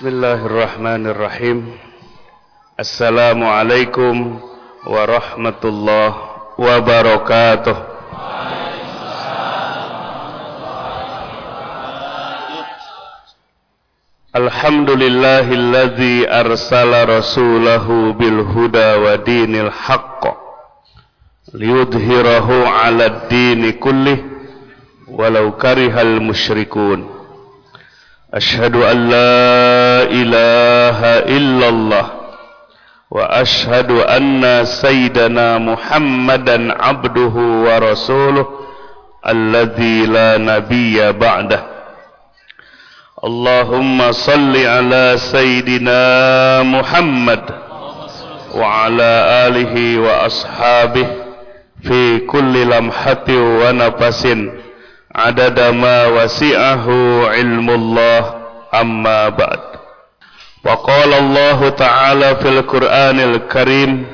Bismillahirrahmanirrahim. Assalamualaikum warahmatullahi wabarakatuh. Alhamdulillahilladzi arsala rasulahu bil wa dinil haqq liyudhhirahu 'ala ad-din kullih walau karihal musyrikun ilaha illallah wa ashhadu anna sayyidana Muhammadan abduhu wa rasuluh alladhi la nabiyya ba'dah. Allahumma salli ala sayyidina Muhammad wa ala alihi wa ashabihi fi kulli lamhati wa nafasin adada ma wasi'ahu ilmullah amma ba'd. وقال الله تعالى في القرآن الكريم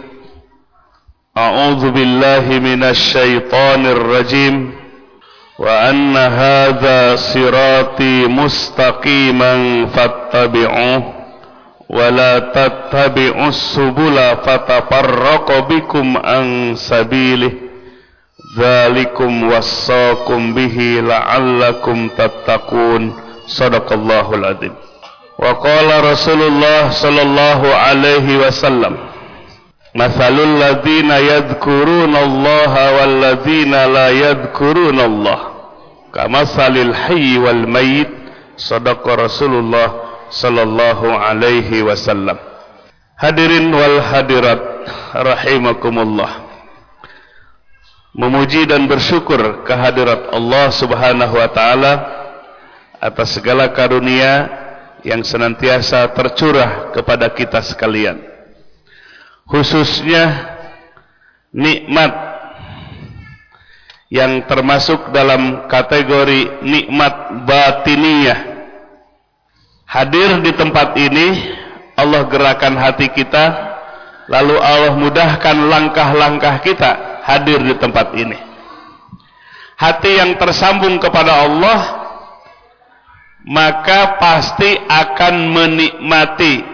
أعوذ بالله من الشيطان الرجيم وأن هذا صراطي مستقيما فاتبعوه ولا تتبعوا السبل فتفرق بكم عن سبيله Zalikum wassakum bihi la'allakum tattaqun. Sadaqallahul adzim. Wa qala Rasulullah sallallahu alaihi wasallam Mathalul ladzina yadhkuruna Allah wal ladzina la yadhkuruna Allah kamathalil hayy wal mayyit sadaqa Rasulullah sallallahu alaihi wasallam Hadirin wal hadirat rahimakumullah memuji dan bersyukur kehadirat Allah Subhanahu wa taala atas segala karunia yang senantiasa tercurah kepada kita sekalian. Khususnya nikmat yang termasuk dalam kategori nikmat batiniyah. Hadir di tempat ini Allah gerakan hati kita lalu Allah mudahkan langkah-langkah kita hadir di tempat ini. Hati yang tersambung kepada Allah maka pasti akan menikmati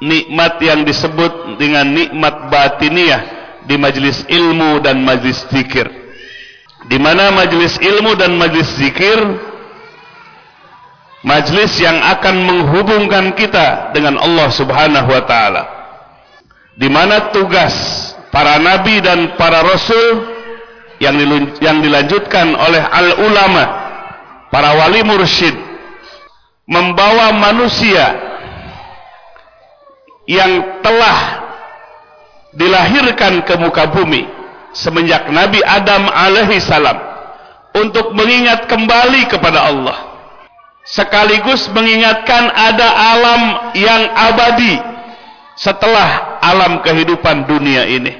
nikmat yang disebut dengan nikmat batiniah di majelis ilmu dan majelis zikir. Di mana majelis ilmu dan majelis zikir majelis yang akan menghubungkan kita dengan Allah Subhanahu wa taala. Di mana tugas para nabi dan para rasul yang yang dilanjutkan oleh al ulama para wali mursyid membawa manusia yang telah dilahirkan ke muka bumi semenjak Nabi Adam alaihi salam untuk mengingat kembali kepada Allah. Sekaligus mengingatkan ada alam yang abadi setelah alam kehidupan dunia ini.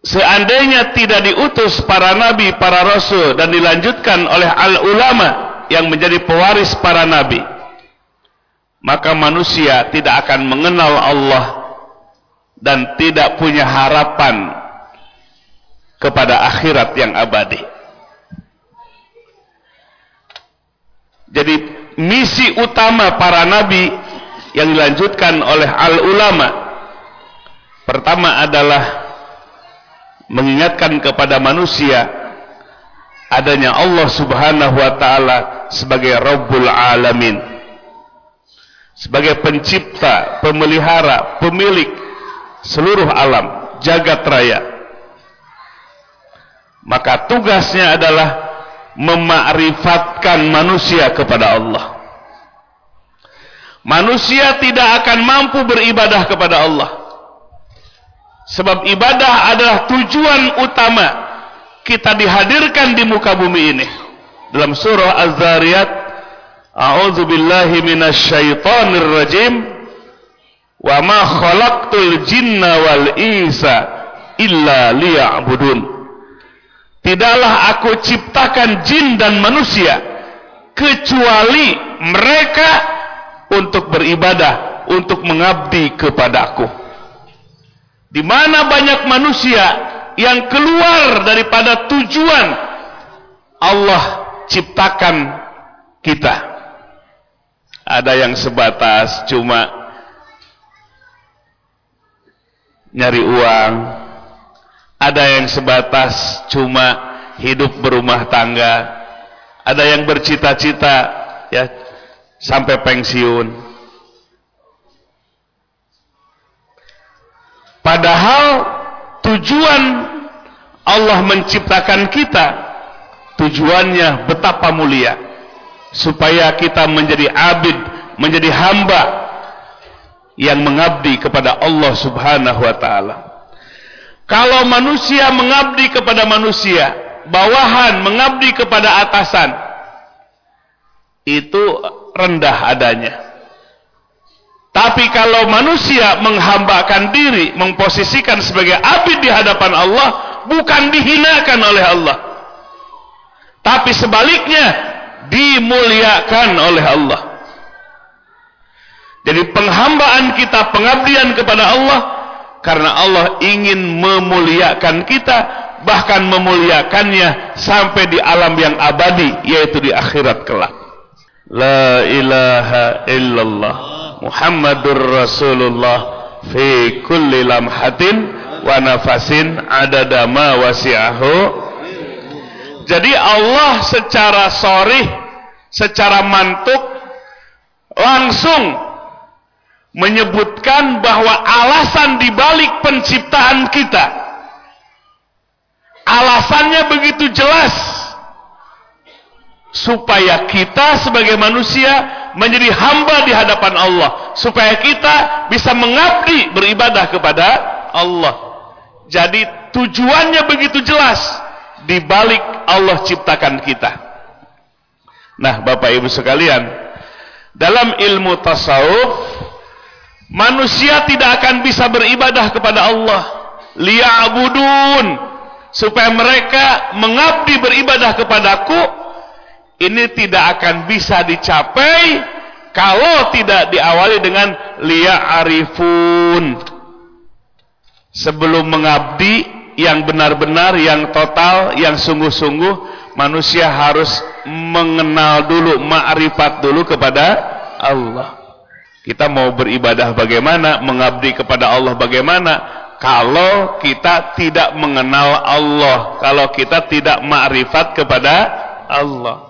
Seandainya tidak diutus para nabi, para rasul dan dilanjutkan oleh al-ulama yang menjadi pewaris para nabi, maka manusia tidak akan mengenal Allah dan tidak punya harapan kepada akhirat yang abadi. Jadi misi utama para nabi yang dilanjutkan oleh al-ulama pertama adalah mengingatkan kepada manusia adanya Allah Subhanahu wa taala sebagai Rabbul Alamin sebagai pencipta, pemelihara, pemilik seluruh alam, jagat raya. Maka tugasnya adalah memakrifatkan manusia kepada Allah. Manusia tidak akan mampu beribadah kepada Allah Sebab ibadah adalah tujuan utama kita dihadirkan di muka bumi ini. Dalam surah Az-Zariyat, A'udzu billahi minasyaitonir rajim. Wa ma khalaqtul jinna wal insa illa liya'budun. Tidaklah aku ciptakan jin dan manusia kecuali mereka untuk beribadah, untuk mengabdi kepadaku. Di mana banyak manusia yang keluar daripada tujuan Allah ciptakan kita. Ada yang sebatas cuma nyari uang. Ada yang sebatas cuma hidup berumah tangga. Ada yang bercita-cita ya sampai pensiun. Padahal tujuan Allah menciptakan kita tujuannya betapa mulia supaya kita menjadi abid, menjadi hamba yang mengabdi kepada Allah Subhanahu wa taala. Kalau manusia mengabdi kepada manusia, bawahan mengabdi kepada atasan, itu rendah adanya. Tapi kalau manusia menghambakan diri, memposisikan sebagai abid di hadapan Allah, bukan dihinakan oleh Allah. Tapi sebaliknya, dimuliakan oleh Allah. Jadi penghambaan kita, pengabdian kepada Allah, karena Allah ingin memuliakan kita, bahkan memuliakannya sampai di alam yang abadi, yaitu di akhirat kelak. La ilaha illallah Muhammadur Rasulullah fi kulli lamhatin wa nafasin adada wasi'ahu Jadi Allah secara sorih secara mantuk langsung menyebutkan bahwa alasan dibalik penciptaan kita alasannya begitu jelas supaya kita sebagai manusia menjadi hamba di hadapan Allah supaya kita bisa mengabdi beribadah kepada Allah. Jadi tujuannya begitu jelas di balik Allah ciptakan kita. Nah Bapak Ibu sekalian dalam ilmu tasawuf manusia tidak akan bisa beribadah kepada Allah. Liya'budun. Supaya mereka mengabdi beribadah kepadaku ini tidak akan bisa dicapai kalau tidak diawali dengan liya arifun sebelum mengabdi yang benar-benar yang total yang sungguh-sungguh manusia harus mengenal dulu ma'rifat dulu kepada Allah. Kita mau beribadah bagaimana mengabdi kepada Allah bagaimana kalau kita tidak mengenal Allah kalau kita tidak ma'rifat kepada Allah.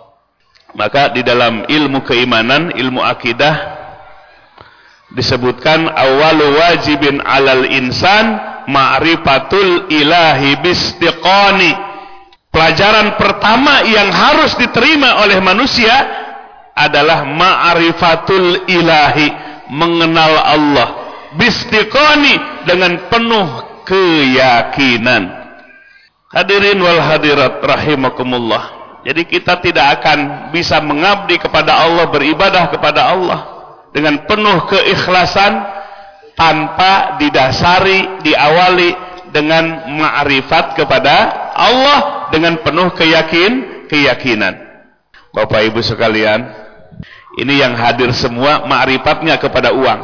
Maka di dalam ilmu keimanan, ilmu akidah disebutkan awalu wajibin alal insan ma'rifatul ilahi bistiqani. Pelajaran pertama yang harus diterima oleh manusia adalah ma'rifatul ilahi, mengenal Allah bistiqani dengan penuh keyakinan. Hadirin wal hadirat rahimakumullah. Jadi kita tidak akan bisa mengabdi kepada Allah, beribadah kepada Allah dengan penuh keikhlasan tanpa didasari, diawali dengan ma'rifat kepada Allah dengan penuh keyakin, keyakinan. Bapak Ibu sekalian, ini yang hadir semua ma'rifatnya kepada uang.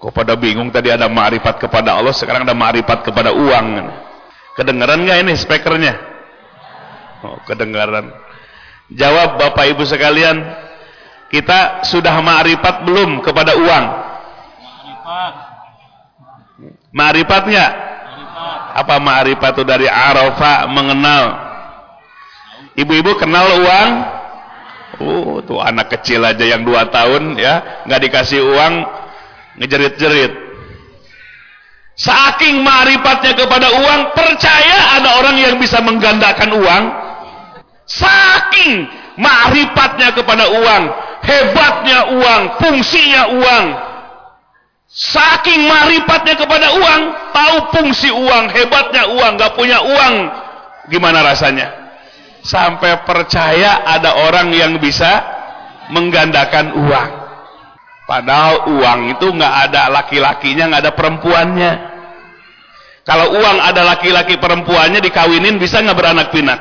Kok pada bingung tadi ada ma'rifat kepada Allah, sekarang ada ma'rifat kepada uang. Kedengaran nggak ini speakernya? Oh, kedengaran. Jawab Bapak Ibu sekalian, kita sudah ma'rifat belum kepada uang? Ma'rifat. Ma'rifatnya? Apa ma'rifat itu dari arafa mengenal? Ibu-ibu kenal uang? Oh, tuh anak kecil aja yang dua tahun ya, nggak dikasih uang ngejerit-jerit. Saking ma'rifatnya kepada uang, percaya ada orang yang bisa menggandakan uang? Saking ma'rifatnya kepada uang, hebatnya uang, fungsinya uang. Saking ma'rifatnya kepada uang, tahu fungsi uang, hebatnya uang, gak punya uang. Gimana rasanya? Sampai percaya ada orang yang bisa menggandakan uang. Padahal uang itu nggak ada laki-lakinya, nggak ada perempuannya. Kalau uang ada laki-laki perempuannya dikawinin bisa nggak beranak pinak?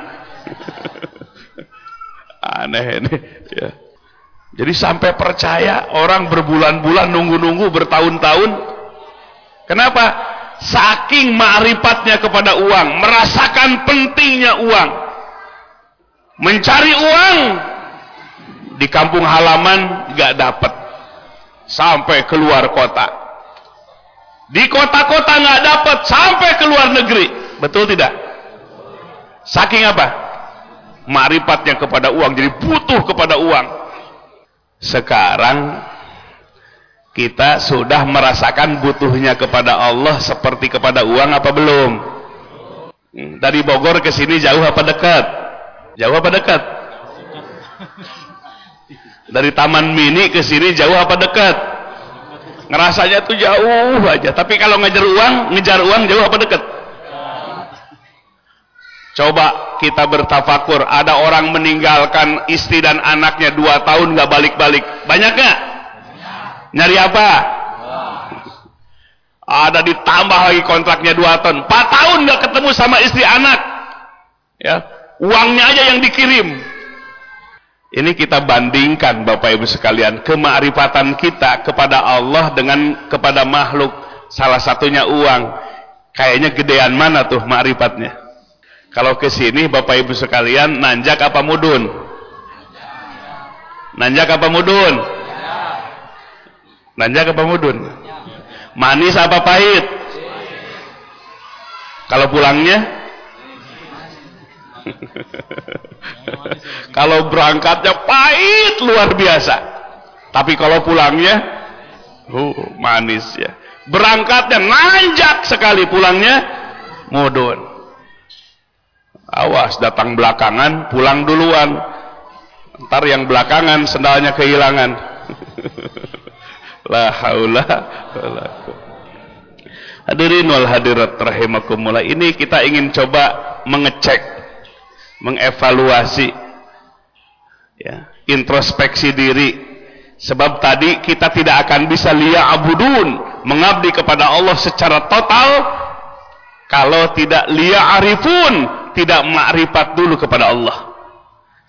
Aneh ini. Ya. Jadi sampai percaya orang berbulan-bulan nunggu-nunggu bertahun-tahun. Kenapa? Saking ma'rifatnya kepada uang, merasakan pentingnya uang. Mencari uang di kampung halaman gak dapat. sampai keluar kota. Di kota-kota nggak dapat sampai ke luar negeri. Betul tidak? Saking apa? Marifatnya kepada uang, jadi butuh kepada uang. Sekarang kita sudah merasakan butuhnya kepada Allah seperti kepada uang apa belum? Hmm, dari Bogor ke sini jauh apa dekat? Jauh apa dekat? Dari Taman Mini ke sini jauh apa dekat? Ngerasanya tuh jauh aja. Tapi kalau ngejar uang, ngejar uang jauh apa dekat? Coba kita bertafakur. Ada orang meninggalkan istri dan anaknya dua tahun nggak balik-balik. Banyak nggak? Nyari apa? Ada ditambah lagi kontraknya dua tahun. Empat tahun nggak ketemu sama istri anak. Ya, uangnya aja yang dikirim. Ini kita bandingkan Bapak Ibu sekalian kemarifatan kita kepada Allah dengan kepada makhluk salah satunya uang. Kayaknya gedean mana tuh marifatnya? Kalau ke sini Bapak Ibu sekalian nanjak apa mudun? Nanjak apa mudun? Nanjak apa mudun? Manis apa pahit? Kalau pulangnya kalau berangkatnya pahit luar biasa. Tapi kalau pulangnya uh, manis ya. Berangkatnya nanjak sekali pulangnya mudun. Awas datang belakangan, pulang duluan. Ntar yang belakangan sendalnya kehilangan. La haula wala Hadirin wal hadirat rahimakumullah. Ini kita ingin coba mengecek mengevaluasi ya, introspeksi diri sebab tadi kita tidak akan bisa abudun mengabdi kepada Allah secara total kalau tidak arifun tidak makrifat dulu kepada Allah.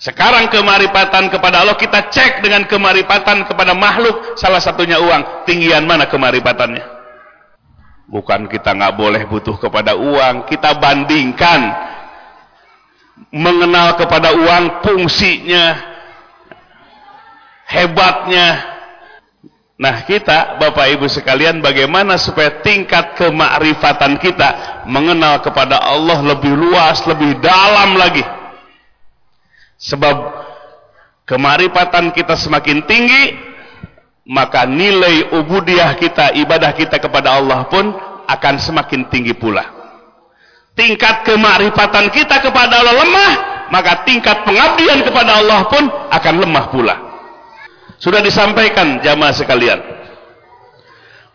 Sekarang kemaripatan kepada Allah kita cek dengan kemaripatan kepada makhluk salah satunya uang. Tinggian mana kemaripatannya bukan kita nggak boleh butuh kepada uang kita bandingkan. Mengenal kepada uang fungsinya hebatnya nah kita Bapak Ibu sekalian bagaimana supaya tingkat kemakrifatan kita mengenal kepada Allah lebih luas lebih dalam lagi sebab kemarifatan kita semakin tinggi maka nilai ubudiah kita ibadah kita kepada Allah pun akan semakin tinggi pula tingkat kemakrifatan kita kepada Allah lemah, maka tingkat pengabdian kepada Allah pun akan lemah pula. Sudah disampaikan jamaah sekalian.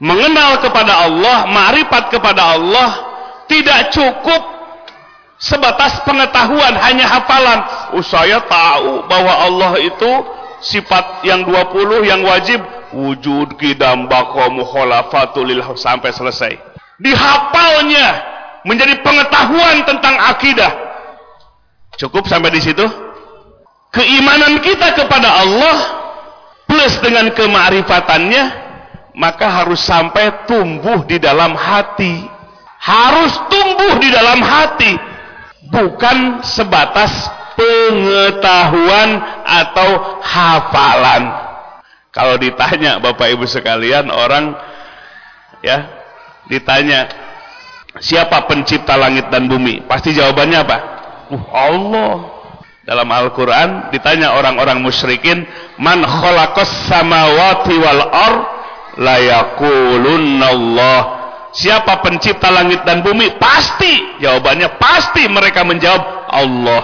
Mengenal kepada Allah, makrifat kepada Allah tidak cukup sebatas pengetahuan hanya hafalan. Oh, saya tahu bahwa Allah itu sifat yang 20 yang wajib wujud kidam baqo mukhalafatul sampai selesai. Dihafalnya menjadi pengetahuan tentang akidah. Cukup sampai di situ? Keimanan kita kepada Allah plus dengan kemarifatannya maka harus sampai tumbuh di dalam hati. Harus tumbuh di dalam hati, bukan sebatas pengetahuan atau hafalan. Kalau ditanya Bapak Ibu sekalian, orang ya ditanya Siapa pencipta langit dan bumi? Pasti jawabannya apa? Uh, Allah. Dalam Al-Quran ditanya orang-orang musyrikin, Man khalaqas samawati wal ar Allah. Siapa pencipta langit dan bumi? Pasti. Jawabannya pasti mereka menjawab Allah.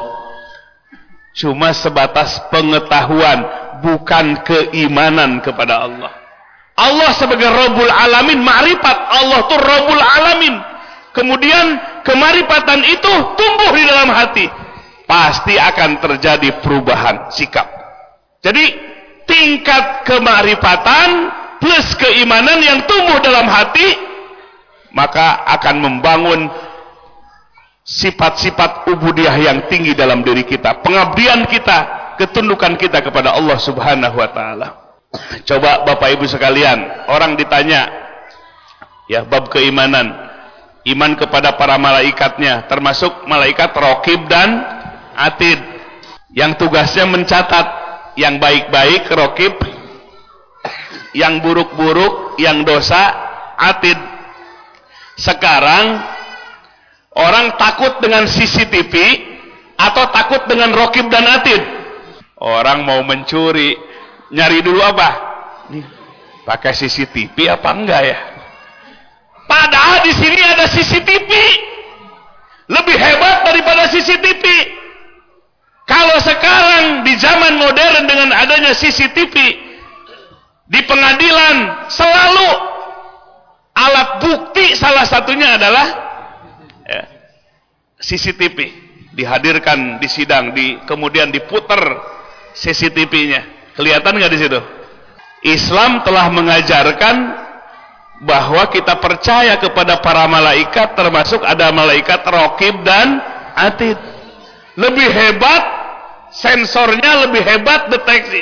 Cuma sebatas pengetahuan, bukan keimanan kepada Allah. Allah sebagai Rabbul Alamin, ma'rifat Allah tuh Rabbul Alamin kemudian kemaripatan itu tumbuh di dalam hati pasti akan terjadi perubahan sikap. Jadi tingkat kemaripatan plus keimanan yang tumbuh dalam hati maka akan membangun sifat-sifat ubudiah yang tinggi dalam diri kita pengabdian kita ketundukan kita kepada Allah subhanahu wa ta'ala. Coba bapak ibu sekalian orang ditanya ya bab keimanan iman kepada para malaikatnya termasuk malaikat rokib dan atid yang tugasnya mencatat yang baik-baik rokib yang buruk-buruk, yang dosa, atid. Sekarang orang takut dengan CCTV atau takut dengan rokib dan atid. Orang mau mencuri, nyari dulu apa? Nih, pakai CCTV apa enggak ya? Padahal di sini ada CCTV. Lebih hebat daripada CCTV. Kalau sekarang di zaman modern dengan adanya CCTV di pengadilan selalu alat bukti salah satunya adalah ya, CCTV dihadirkan di sidang di kemudian diputer CCTV-nya kelihatan nggak di situ? Islam telah mengajarkan bahwa kita percaya kepada para malaikat termasuk ada malaikat rokib dan atid. Lebih hebat sensornya lebih hebat deteksi.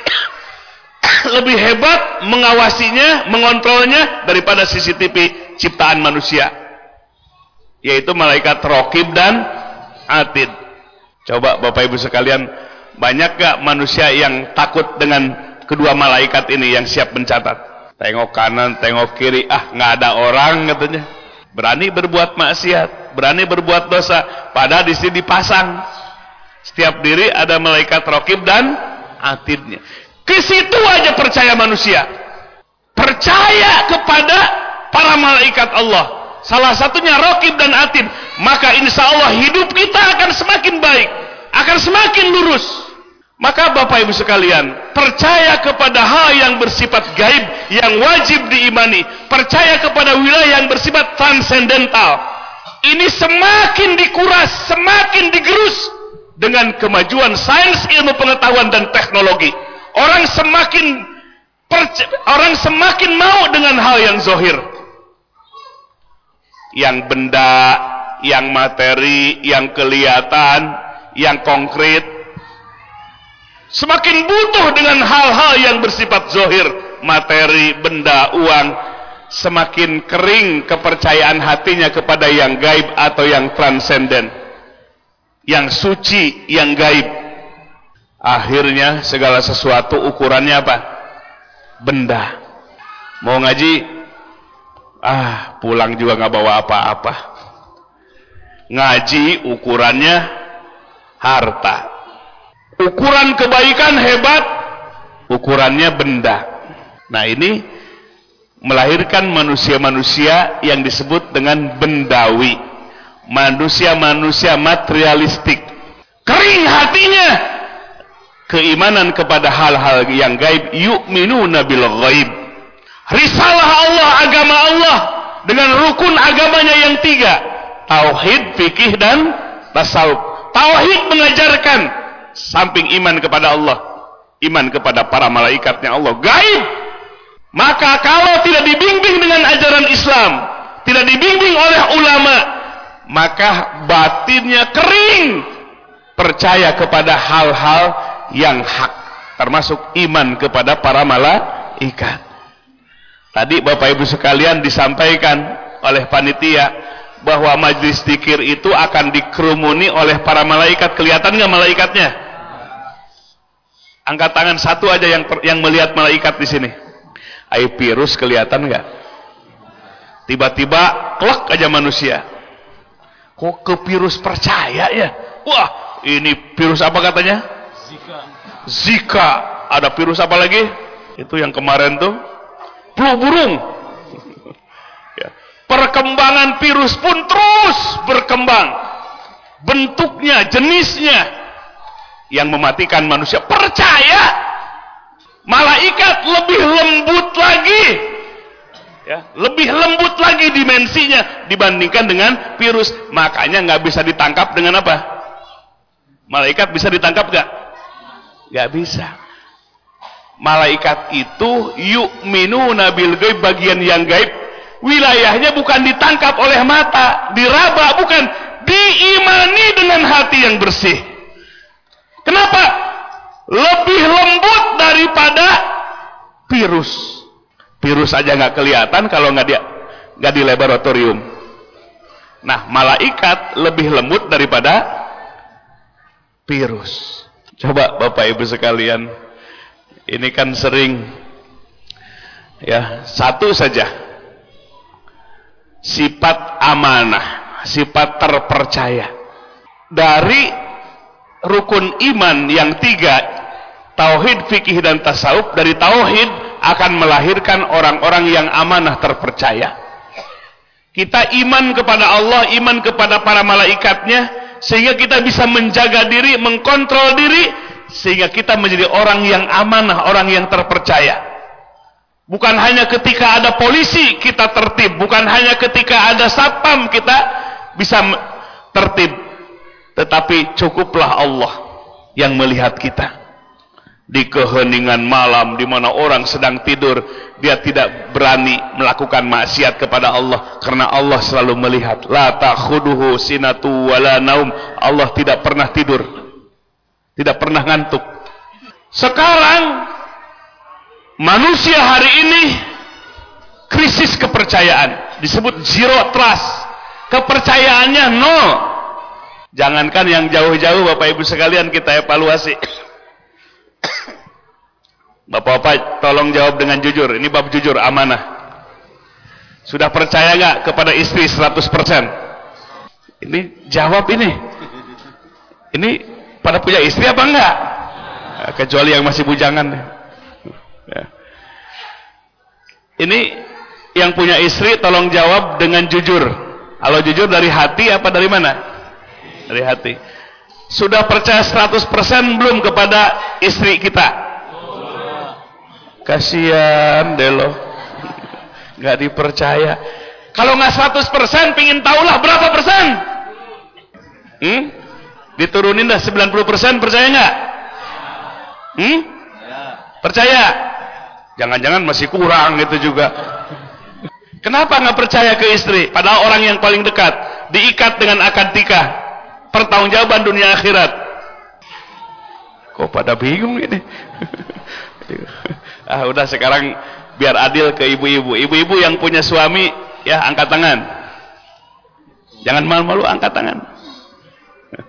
Lebih hebat mengawasinya mengontrolnya daripada CCTV ciptaan manusia. Yaitu malaikat rokib dan atid. Coba bapak ibu sekalian banyak gak manusia yang takut dengan kedua malaikat ini yang siap mencatat? Tengok kanan tengok kiri. Ah nggak ada orang katanya. Berani berbuat maksiat berani berbuat dosa padahal di sini dipasang setiap diri ada malaikat rokib dan atidnya. Ke situ aja percaya manusia. Percaya kepada para malaikat Allah. Salah satunya rokib dan atid. Maka insya Allah hidup kita akan semakin baik. Akan semakin lurus. Maka Bapak Ibu sekalian, percaya kepada hal yang bersifat gaib, yang wajib diimani. Percaya kepada wilayah yang bersifat transendental. Ini semakin dikuras, semakin digerus dengan kemajuan sains ilmu pengetahuan dan teknologi. Orang semakin orang semakin mau dengan hal yang zohir. Yang benda yang materi yang kelihatan yang konkret. Semakin butuh dengan hal-hal yang bersifat zohir. Materi, benda, uang. Semakin kering kepercayaan hatinya kepada yang gaib atau yang transenden yang suci, yang gaib. Akhirnya segala sesuatu ukurannya apa? Benda. Mau ngaji, ah pulang juga nggak bawa apa-apa. Ngaji ukurannya harta. Ukuran kebaikan hebat, ukurannya benda. Nah ini melahirkan manusia-manusia yang disebut dengan bendawi manusia-manusia materialistik. Kering hatinya. Keimanan kepada hal-hal yang gaib. Yu'minuna bil ghaib. Risalah Allah agama Allah dengan rukun agamanya yang tiga. Tauhid, fikih dan tasawuf. Tauhid mengajarkan samping iman kepada Allah iman kepada para malaikatnya Allah. Gaib. Maka kalau tidak dibimbing dengan ajaran Islam tidak dibimbing oleh ulama maka batinnya kering. Percaya kepada hal-hal yang hak termasuk iman kepada para malaikat. Tadi Bapak Ibu sekalian disampaikan oleh panitia bahwa majlis dikir itu akan dikerumuni oleh para malaikat. Kelihatan nggak malaikatnya? Angkat tangan satu aja yang yang melihat malaikat di sini. Air virus kelihatan nggak? Tiba-tiba klak aja manusia Kok ke virus percaya ya? Wah, ini virus apa katanya? Zika. Zika. Ada virus apa lagi? Itu yang kemarin tuh flu burung. ya. Perkembangan virus pun terus berkembang. Bentuknya, jenisnya yang mematikan manusia. Percaya malaikat lebih lembut lagi ya, lebih lembut lagi dimensinya dibandingkan dengan virus. Makanya nggak bisa ditangkap dengan apa? Malaikat bisa ditangkap nggak? Nggak bisa. Malaikat itu yuk minu nabil gaib bagian yang gaib. Wilayahnya bukan ditangkap oleh mata diraba bukan. Diimani dengan hati yang bersih. Kenapa? Lebih lembut daripada virus virus aja nggak kelihatan kalau nggak dia nggak di laboratorium nah malaikat lebih lembut daripada virus coba bapak ibu sekalian ini kan sering Ya, satu saja. Sifat amanah, sifat terpercaya. Dari rukun iman yang tiga, tauhid, fikih dan tasawuf, dari tauhid akan melahirkan orang-orang yang amanah terpercaya. Kita iman kepada Allah, iman kepada para malaikatnya, sehingga kita bisa menjaga diri, mengkontrol diri, sehingga kita menjadi orang yang amanah, orang yang terpercaya. Bukan hanya ketika ada polisi kita tertib, bukan hanya ketika ada satpam kita bisa tertib, tetapi cukuplah Allah yang melihat kita di keheningan malam di mana orang sedang tidur dia tidak berani melakukan maksiat kepada Allah karena Allah selalu melihat la ta'khuduhu sinatu wala naum. Allah tidak pernah tidur tidak pernah ngantuk. Sekarang manusia hari ini krisis kepercayaan. Disebut zero trust. Kepercayaannya nol. Jangankan yang jauh-jauh Bapak Ibu sekalian kita evaluasi Bapak-bapak tolong jawab dengan jujur ini bab jujur amanah sudah percaya gak kepada istri 100% ini jawab ini ini pada punya istri apa enggak kecuali yang masih bujangan Ya. Ini yang punya istri tolong jawab dengan jujur. Kalau jujur dari hati apa dari mana? Dari hati. Sudah percaya 100% belum kepada istri kita? Kasihan deh lo. Gak dipercaya. Kalau nggak 100% pingin tahulah berapa persen? Hmm? Diturunin dah 90% percaya nggak? Hmm? Percaya? Jangan-jangan masih kurang gitu juga. Kenapa nggak percaya ke istri? Padahal orang yang paling dekat diikat dengan akad nikah, pertanggungjawaban dunia akhirat. Kok pada bingung ini? ah udah sekarang biar adil ke ibu-ibu. Ibu-ibu yang punya suami ya angkat tangan. Jangan malu-malu angkat tangan.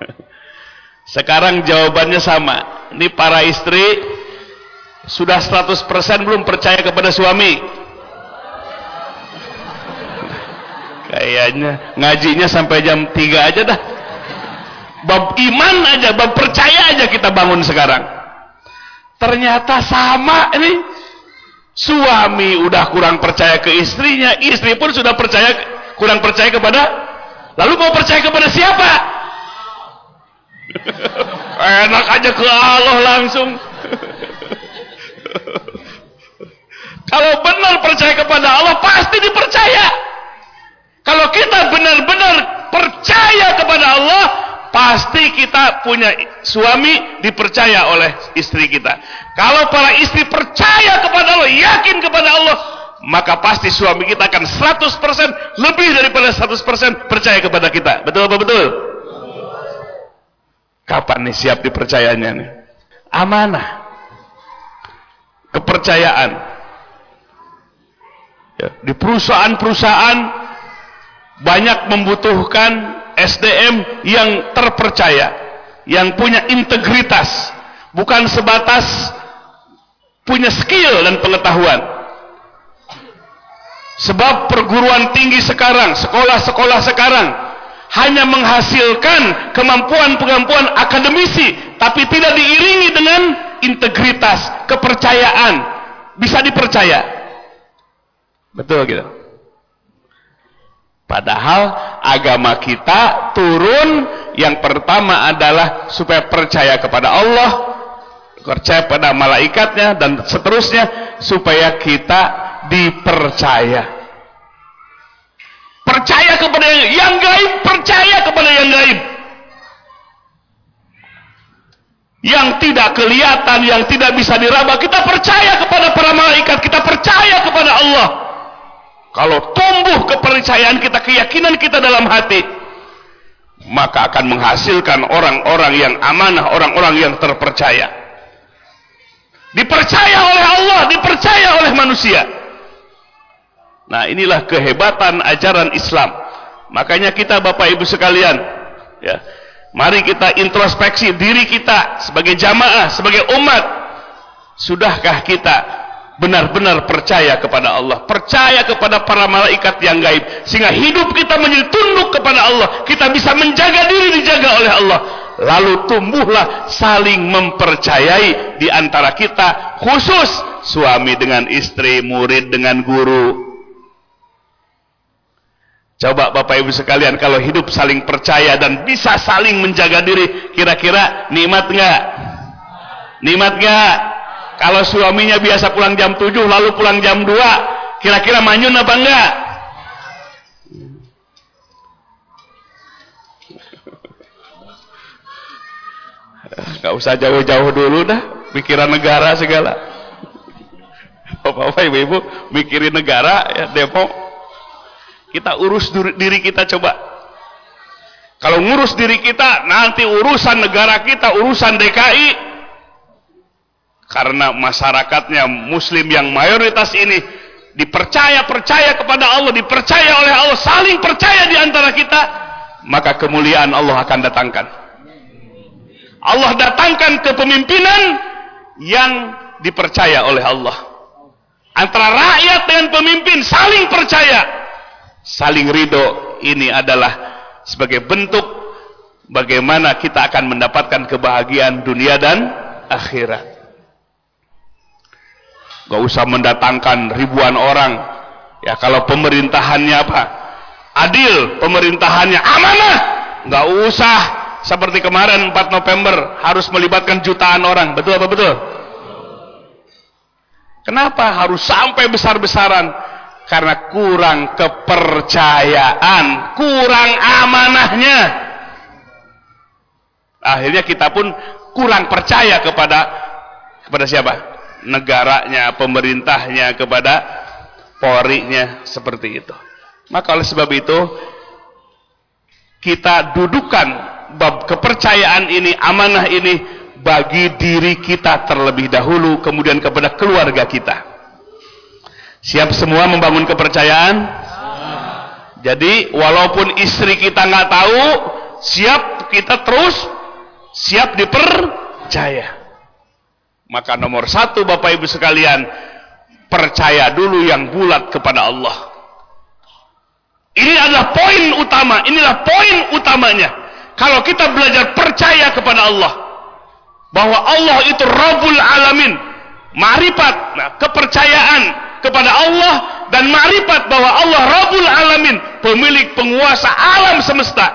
sekarang jawabannya sama. Ini para istri sudah 100% belum percaya kepada suami? Kayaknya ngajinya sampai jam 3 aja dah. Bab iman aja, bab percaya aja kita bangun sekarang. Ternyata sama ini. Suami udah kurang percaya ke istrinya, istri pun sudah percaya kurang percaya kepada lalu mau percaya kepada siapa? Enak aja ke Allah langsung. Kalau benar percaya kepada Allah pasti dipercaya. Kalau kita benar-benar percaya kepada Allah, pasti kita punya suami dipercaya oleh istri kita. Kalau para istri percaya kepada Allah, yakin kepada Allah, maka pasti suami kita akan 100% lebih daripada 100% percaya kepada kita. Betul apa betul? Kapan nih siap dipercayanya nih? Amanah. Kepercayaan Ya, di perusahaan-perusahaan banyak membutuhkan SDM yang terpercaya, yang punya integritas, bukan sebatas punya skill dan pengetahuan. Sebab perguruan tinggi sekarang, sekolah-sekolah sekarang hanya menghasilkan kemampuan-kemampuan akademisi, tapi tidak diiringi dengan integritas, kepercayaan, bisa dipercaya. Betul gitu. Padahal agama kita turun yang pertama adalah supaya percaya kepada Allah, percaya pada malaikatnya dan seterusnya supaya kita dipercaya. Percaya kepada yang, gaib, percaya kepada yang gaib. Yang tidak kelihatan, yang tidak bisa diraba, kita percaya kepada para malaikat, kita percaya kepada Allah. Kalau tumbuh kepercayaan kita, keyakinan kita dalam hati, maka akan menghasilkan orang-orang yang amanah, orang-orang yang terpercaya. Dipercaya oleh Allah, dipercaya oleh manusia. Nah, inilah kehebatan ajaran Islam. Makanya kita Bapak Ibu sekalian, ya. Mari kita introspeksi diri kita sebagai jamaah, sebagai umat. Sudahkah kita benar-benar percaya kepada Allah, percaya kepada para malaikat yang gaib, sehingga hidup kita menjadi tunduk kepada Allah. Kita bisa menjaga diri dijaga oleh Allah. Lalu tumbuhlah saling mempercayai di antara kita, khusus suami dengan istri, murid dengan guru. Coba Bapak Ibu sekalian, kalau hidup saling percaya dan bisa saling menjaga diri, kira-kira nikmat nggak? Nikmat nggak? Kalau suaminya biasa pulang jam 7 lalu pulang jam 2, kira-kira manyun apa enggak? Enggak usah jauh-jauh dulu dah, pikiran negara segala. Bapak-bapak, ibu-ibu, mikirin negara ya demo. Kita urus diri kita coba. Kalau ngurus diri kita, nanti urusan negara kita, urusan DKI, karena masyarakatnya muslim yang mayoritas ini dipercaya percaya kepada Allah dipercaya oleh Allah saling percaya di antara kita maka kemuliaan Allah akan datangkan. Allah datangkan kepemimpinan yang dipercaya oleh Allah. Antara rakyat dengan pemimpin saling percaya. Saling ridho ini adalah sebagai bentuk bagaimana kita akan mendapatkan kebahagiaan dunia dan akhirat Gak usah mendatangkan ribuan orang. Ya kalau pemerintahannya apa? Adil, pemerintahannya amanah. Gak usah seperti kemarin 4 November harus melibatkan jutaan orang. Betul apa betul? Kenapa harus sampai besar-besaran? Karena kurang kepercayaan, kurang amanahnya. Akhirnya kita pun kurang percaya kepada kepada siapa? Negaranya, pemerintahnya, kepada porinya seperti itu. Maka oleh sebab itu kita dudukan bab kepercayaan ini, amanah ini bagi diri kita terlebih dahulu, kemudian kepada keluarga kita. Siap semua membangun kepercayaan? Jadi walaupun istri kita nggak tahu, siap kita terus siap dipercaya. Maka nomor satu Bapak Ibu sekalian, percaya dulu yang bulat kepada Allah. Ini adalah poin utama, inilah poin utamanya. Kalau kita belajar percaya kepada Allah, bahwa Allah itu Rabbul Alamin, marifat, nah, kepercayaan kepada Allah dan marifat bahwa Allah Rabbul Alamin, pemilik penguasa alam semesta,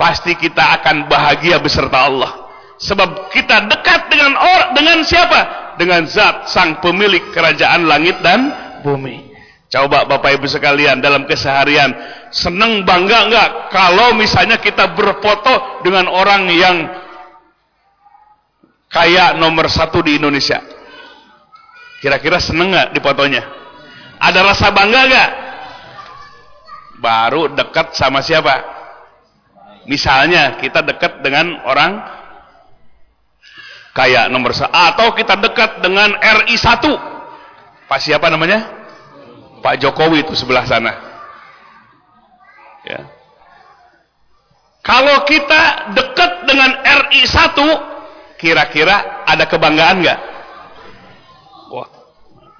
pasti kita akan bahagia beserta Allah. Sebab kita dekat dengan orang dengan siapa? Dengan zat sang pemilik kerajaan langit dan bumi. Coba Bapak Ibu sekalian dalam keseharian senang bangga enggak kalau misalnya kita berfoto dengan orang yang kaya nomor satu di Indonesia. Kira-kira seneng nggak di fotonya? Ada rasa bangga nggak? Baru dekat sama siapa? Misalnya kita dekat dengan orang kaya nomor satu atau kita dekat dengan RI 1 Pak siapa namanya? Pak Jokowi itu sebelah sana. Ya. Kalau kita dekat dengan RI 1 kira-kira ada kebanggaan nggak? Wah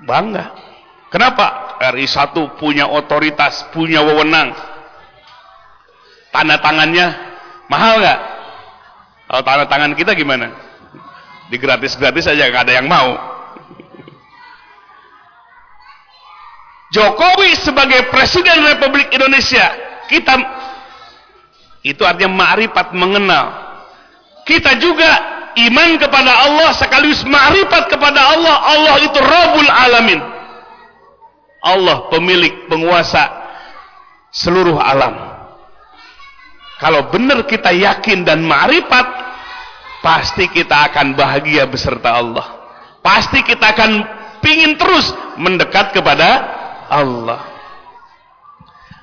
bangga. Kenapa? RI 1 punya otoritas punya wewenang. Tanda tangannya mahal nggak? Kalau tanda tangan kita gimana di gratis-gratis saja nggak ada yang mau. Jokowi sebagai Presiden Republik Indonesia, kita itu artinya ma'rifat mengenal. Kita juga iman kepada Allah sekaligus ma'rifat kepada Allah. Allah itu Rabbul Alamin. Allah pemilik penguasa seluruh alam. Kalau benar kita yakin dan ma'rifat pasti kita akan bahagia beserta Allah. Pasti kita akan pingin terus mendekat kepada Allah.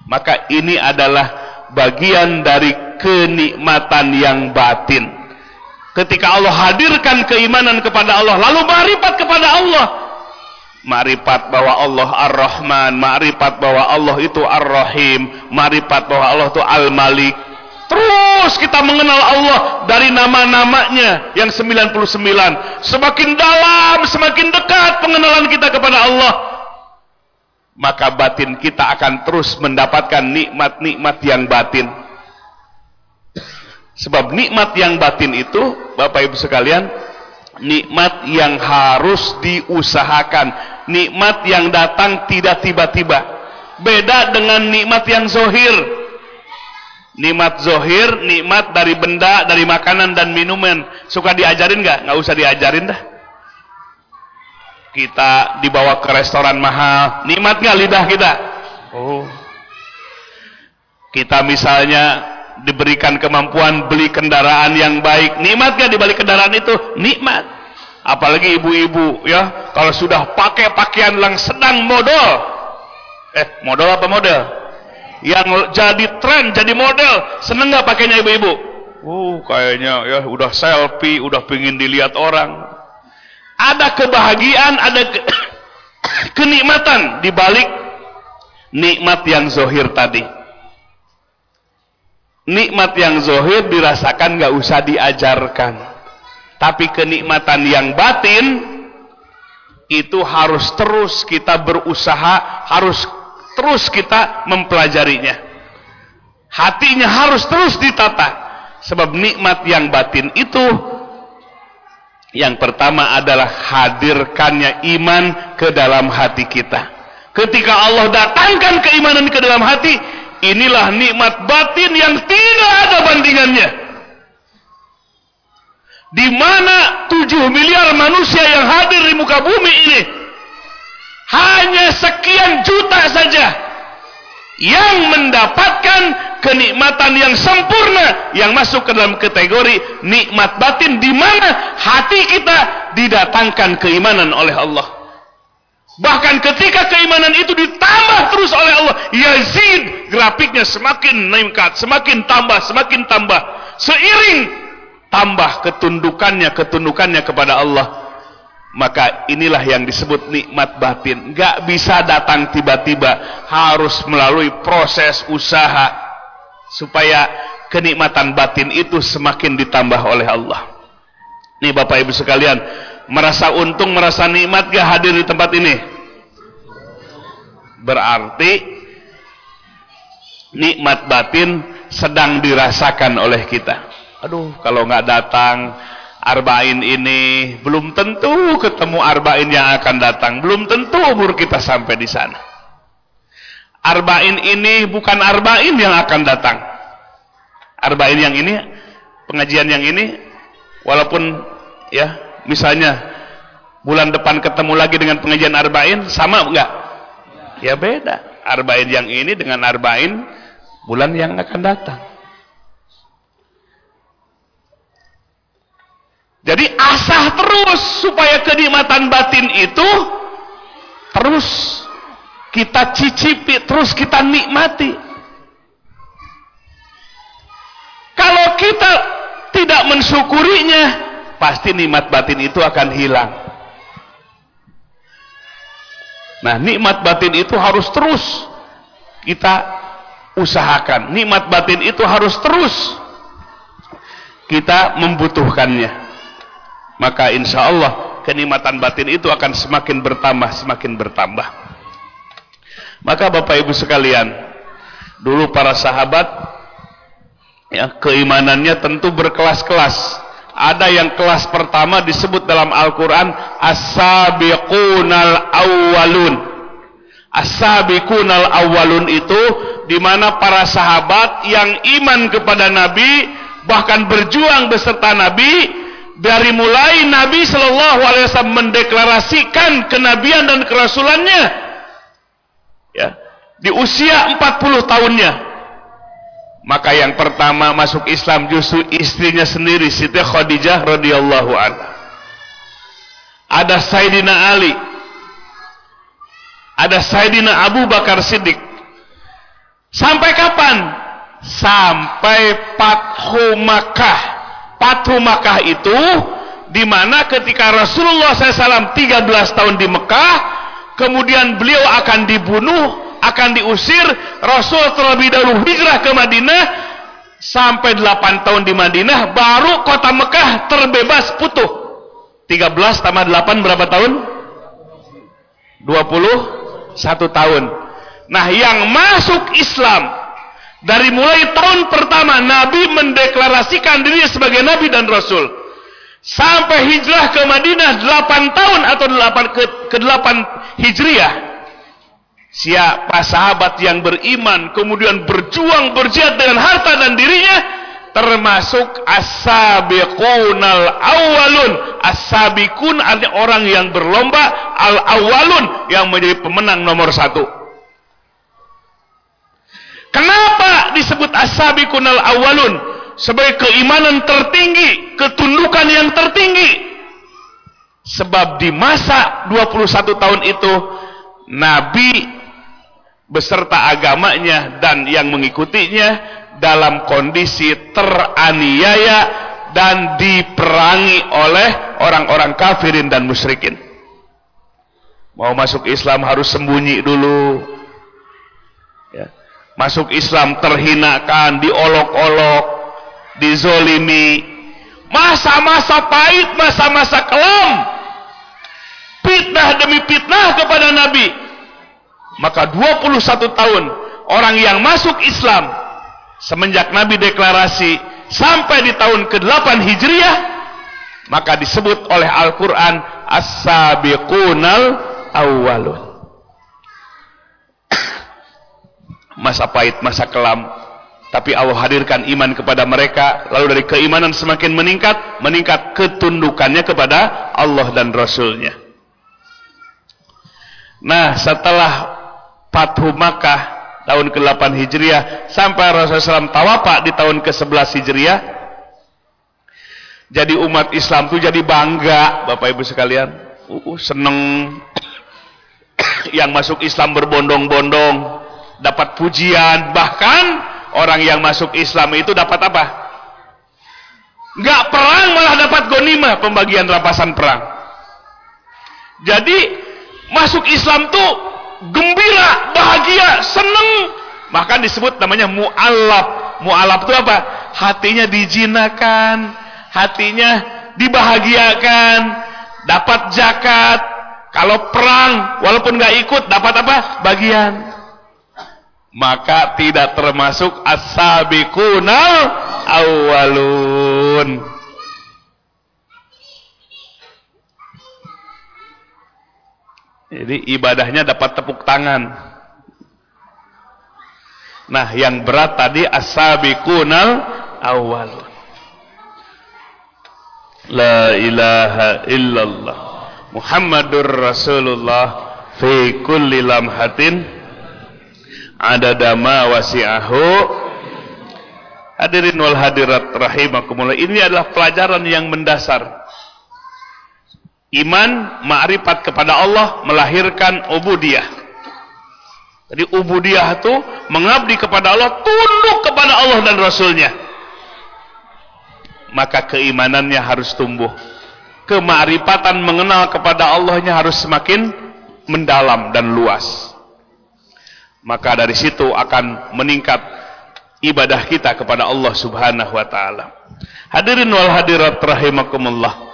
Maka ini adalah bagian dari kenikmatan yang batin. Ketika Allah hadirkan keimanan kepada Allah, lalu marifat kepada Allah. Marifat bahwa Allah Ar-Rahman, marifat bahwa Allah itu Ar-Rahim, marifat bahwa Allah itu Al-Malik. Terus kita mengenal Allah dari nama-namanya yang 99. Semakin dalam, semakin dekat pengenalan kita kepada Allah. Maka batin kita akan terus mendapatkan nikmat-nikmat yang batin. Sebab nikmat yang batin itu, Bapak Ibu sekalian, nikmat yang harus diusahakan. Nikmat yang datang tidak tiba-tiba. Beda dengan nikmat yang zohir nikmat zohir, nikmat dari benda, dari makanan dan minuman. Suka diajarin nggak? Nggak usah diajarin dah. Kita dibawa ke restoran mahal, nikmat nggak lidah kita? Oh. Kita misalnya diberikan kemampuan beli kendaraan yang baik, nikmat nggak dibalik kendaraan itu? Nikmat. Apalagi ibu-ibu ya, kalau sudah pakai pakaian yang sedang modal. Eh, modal apa model? Yang jadi tren, jadi model. Seneng nggak pakainya ibu-ibu? Uh, kayaknya ya udah selfie, udah pingin dilihat orang. Ada kebahagiaan, ada ke kenikmatan di balik nikmat yang zohir tadi. Nikmat yang zohir dirasakan nggak usah diajarkan. Tapi kenikmatan yang batin itu harus terus kita berusaha, harus terus kita mempelajarinya. Hatinya harus terus ditata. Sebab nikmat yang batin itu yang pertama adalah hadirkannya iman ke dalam hati kita. Ketika Allah datangkan keimanan ke dalam hati, inilah nikmat batin yang tidak ada bandingannya. Di mana 7 miliar manusia yang hadir di muka bumi ini hanya sekian juta saja yang mendapatkan kenikmatan yang sempurna yang masuk ke dalam kategori nikmat batin di mana hati kita didatangkan keimanan oleh Allah. Bahkan ketika keimanan itu ditambah terus oleh Allah, yazid grafiknya semakin meningkat, semakin tambah, semakin tambah. Seiring tambah ketundukannya, ketundukannya kepada Allah maka inilah yang disebut nikmat batin. Gak bisa datang tiba-tiba. Harus melalui proses usaha. Supaya kenikmatan batin itu semakin ditambah oleh Allah. Nih Bapak Ibu sekalian. Merasa untung merasa nikmat gak hadir di tempat ini? Berarti nikmat batin sedang dirasakan oleh kita. Aduh kalau nggak datang Arba'in ini belum tentu ketemu Arba'in yang akan datang. Belum tentu umur kita sampai di sana. Arba'in ini bukan Arba'in yang akan datang. Arba'in yang ini, pengajian yang ini, walaupun ya misalnya bulan depan ketemu lagi dengan pengajian Arba'in, sama enggak? Ya beda. Arba'in yang ini dengan Arba'in bulan yang akan datang. Jadi asah terus supaya kenikmatan batin itu terus kita cicipi, terus kita nikmati. Kalau kita tidak mensyukurinya, pasti nikmat batin itu akan hilang. Nah, nikmat batin itu harus terus kita usahakan. Nikmat batin itu harus terus kita membutuhkannya maka insya Allah kenikmatan batin itu akan semakin bertambah semakin bertambah. Maka Bapak Ibu sekalian dulu para sahabat ya keimanannya tentu berkelas-kelas. Ada yang kelas pertama disebut dalam Al-Quran as-sabiqunal awwalun. As-sabiqunal awwalun itu di mana para sahabat yang iman kepada Nabi bahkan berjuang beserta Nabi dari mulai Nabi Shallallahu Alaihi Wasallam mendeklarasikan kenabian dan kerasulannya, ya, di usia 40 tahunnya, maka yang pertama masuk Islam justru istrinya sendiri Siti Khadijah radhiyallahu anha. Ada Sayyidina Ali, ada Sayyidina Abu Bakar Siddiq. Sampai kapan? Sampai Fathu Makkah Fathu Makkah itu di mana ketika Rasulullah SAW 13 tahun di Mekah, kemudian beliau akan dibunuh, akan diusir, Rasul terlebih dahulu hijrah ke Madinah, sampai 8 tahun di Madinah baru kota Mekah terbebas putuh. 13 tambah 8 berapa tahun? 21 tahun. Nah yang masuk Islam dari mulai tahun pertama Nabi mendeklarasikan dirinya sebagai Nabi dan Rasul. Sampai hijrah ke Madinah 8 tahun atau 8 ke, ke 8 Hijriah. Siapa sahabat yang beriman kemudian berjuang berjihad dengan harta dan dirinya termasuk as-sabiqunal awwalun. As-sabiqun artinya orang yang berlomba al-awwalun yang menjadi pemenang nomor satu kenapa disebut as-sabiqunal awwalun sebagai keimanan tertinggi ketundukan yang tertinggi sebab di masa 21 tahun itu Nabi beserta agamanya dan yang mengikutinya dalam kondisi teraniaya dan diperangi oleh orang-orang kafirin dan musyrikin. Mau masuk Islam harus sembunyi dulu. Masuk Islam terhinakan, diolok-olok, dizolimi. Masa-masa pahit, masa-masa kelam. Fitnah demi fitnah kepada Nabi maka 21 tahun orang yang masuk Islam semenjak Nabi deklarasi sampai di tahun ke-8 Hijriah maka disebut oleh Al-Quran As-Sabiqunal Awwalun masa pahit, masa kelam. Tapi Allah hadirkan iman kepada mereka lalu dari keimanan semakin meningkat meningkat ketundukannya kepada Allah dan Rasulnya. Nah setelah Fathu Makkah tahun ke-8 Hijriah sampai Rasulullah SAW tawapak di tahun ke-11 Hijriah jadi umat Islam itu jadi bangga Bapak Ibu sekalian. Uh, seneng. Yang masuk Islam berbondong-bondong dapat pujian bahkan orang yang masuk Islam itu dapat apa Gak perang malah dapat gonima pembagian rampasan perang jadi masuk Islam tuh gembira, bahagia, senang. Bahkan disebut namanya mu'alaf. Mu'alaf itu apa? Hatinya dijinakan, hatinya dibahagiakan, dapat zakat. Kalau perang, walaupun nggak ikut, dapat apa? Bagian. Maka tidak termasuk as-sabiqunal awwalun. Jadi ibadahnya dapat tepuk tangan. Nah, yang berat tadi as-sabiqunal awal. La ilaha illallah Muhammadur Rasulullah fi kulli lamhatin adada ma wasi'ahu Hadirin wal hadirat rahimakumullah. Ini adalah pelajaran yang mendasar Iman, ma'rifat kepada Allah melahirkan ubudiyah. Jadi ubudiyah itu mengabdi kepada Allah, tunduk kepada Allah dan Rasulnya. Maka keimanannya harus tumbuh. Kemarifatan mengenal kepada Allahnya harus semakin mendalam dan luas. Maka dari situ akan meningkat ibadah kita kepada Allah Subhanahu wa taala. Hadirin wal hadirat rahimakumullah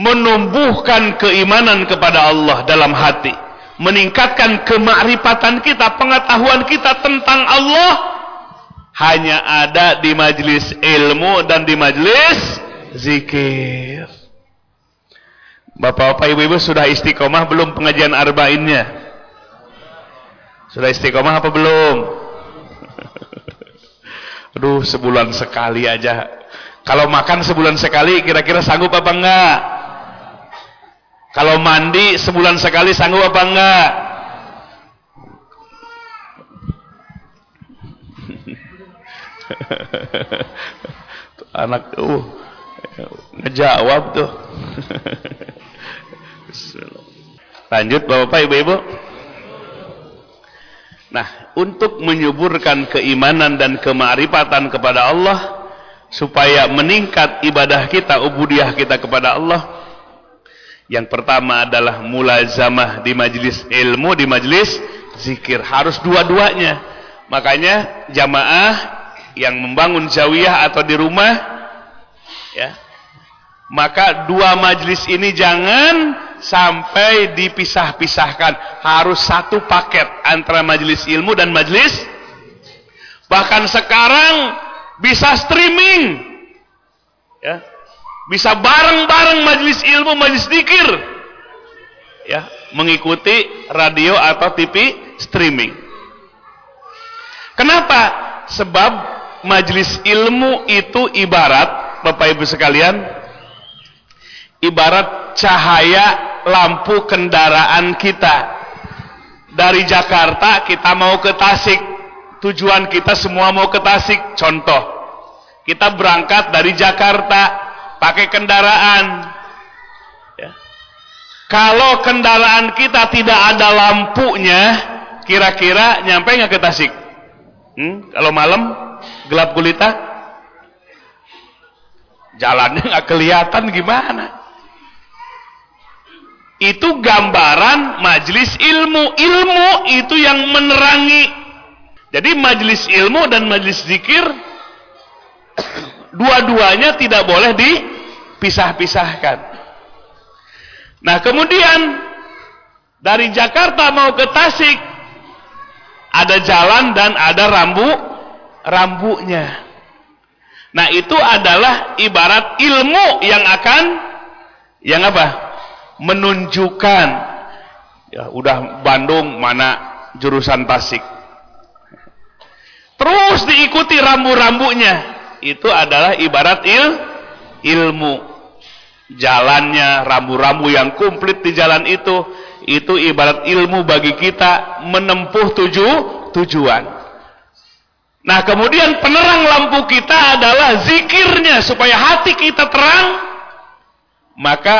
menumbuhkan keimanan kepada Allah dalam hati meningkatkan kemakrifatan kita pengetahuan kita tentang Allah hanya ada di majlis ilmu dan di majlis zikir Bapak-bapak ibu-ibu sudah istiqomah belum pengajian arba'innya sudah istiqomah apa belum aduh sebulan sekali aja kalau makan sebulan sekali kira-kira sanggup apa enggak kalau mandi sebulan sekali sanggup apa enggak? Anak uh ngejawab tuh. Lanjut Bapak Ibu-ibu. Nah, untuk menyuburkan keimanan dan kemarifatan kepada Allah supaya meningkat ibadah kita, ubudiyah kita kepada Allah, yang pertama adalah mulazamah di majlis ilmu, di majlis zikir. Harus dua-duanya. Makanya jamaah yang membangun jawiyah atau di rumah ya maka dua majlis ini jangan sampai dipisah-pisahkan. Harus satu paket antara majlis ilmu dan majlis bahkan sekarang bisa streaming. Ya. Bisa bareng-bareng majlis ilmu majlis dikir. Ya mengikuti radio atau TV streaming. Kenapa? Sebab majlis ilmu itu ibarat Bapak Ibu sekalian ibarat cahaya lampu kendaraan kita. Dari Jakarta kita mau ke Tasik. Tujuan kita semua mau ke Tasik. Contoh, kita berangkat dari Jakarta pakai kendaraan. Ya. Kalau kendaraan kita tidak ada lampunya, kira-kira nyampe nggak ke Tasik? Hmm? Kalau malam gelap gulita, jalannya nggak kelihatan gimana? Itu gambaran majlis ilmu. Ilmu itu yang menerangi. Jadi majlis ilmu dan majlis zikir dua-duanya tidak boleh dipisah-pisahkan. Nah, kemudian dari Jakarta mau ke Tasik ada jalan dan ada rambu rambunya. Nah, itu adalah ibarat ilmu yang akan yang apa? Menunjukkan ya udah Bandung mana jurusan Tasik. Terus diikuti rambu-rambunya. Itu adalah ibarat il ilmu. Jalannya rambu-rambu yang komplit di jalan itu itu ibarat ilmu bagi kita menempuh tuju, tujuan. Nah kemudian penerang lampu kita adalah zikirnya supaya hati kita terang maka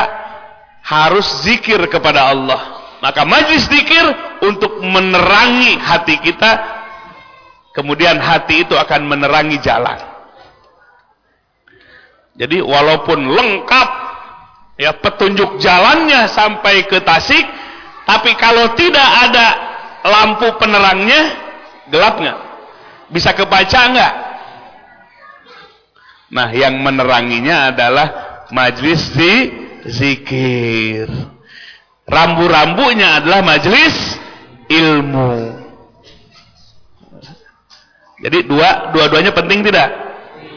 harus zikir kepada Allah. Maka majlis zikir untuk menerangi hati kita, kemudian hati itu akan menerangi jalan. Jadi walaupun lengkap ya petunjuk jalannya sampai ke Tasik, tapi kalau tidak ada lampu penerangnya, gelap nggak? Bisa kebaca nggak? Nah, yang meneranginya adalah majlis di zikir. Rambu-rambunya adalah majelis ilmu. Jadi dua dua-duanya penting tidak?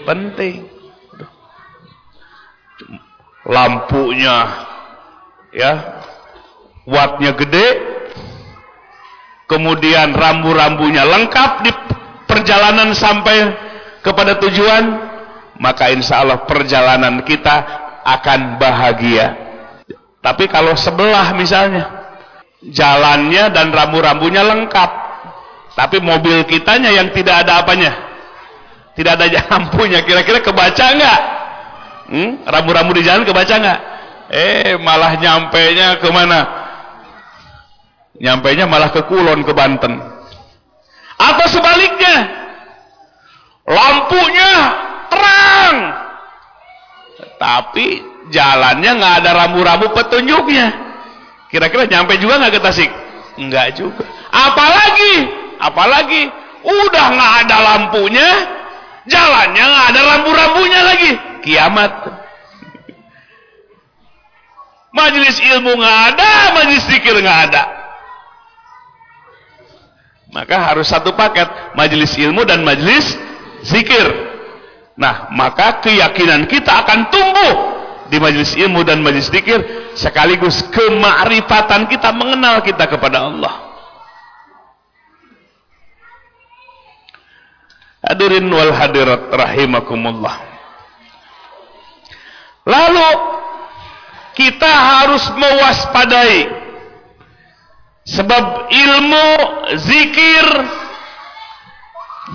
Penting. Lampunya ya wattnya gede kemudian rambu-rambunya lengkap di perjalanan sampai kepada tujuan maka insya Allah perjalanan kita akan bahagia. Tapi kalau sebelah misalnya, jalannya dan rambu-rambunya lengkap, tapi mobil kitanya yang tidak ada apanya, tidak ada lampunya, kira-kira kebaca nggak? Hmm? Rambu-rambu di jalan kebaca nggak? Eh, malah nyampe nya ke mana? Nyampe nya malah ke Kulon, ke Banten. Atau sebaliknya, lampunya terang, tapi jalannya nggak ada rambu-rambu petunjuknya. Kira-kira nyampe juga nggak ke Tasik? Enggak juga. Apalagi, apalagi udah nggak ada lampunya, jalannya nggak ada rambu-rambunya lagi. Kiamat. Majelis ilmu nggak ada, majelis zikir nggak ada. Maka harus satu paket, majelis ilmu dan majelis zikir. Nah, maka keyakinan kita akan tumbuh di majelis ilmu dan majelis zikir sekaligus kemakrifatan kita mengenal kita kepada Allah. Hadirin wal hadirat rahimakumullah. Lalu kita harus mewaspadai sebab ilmu zikir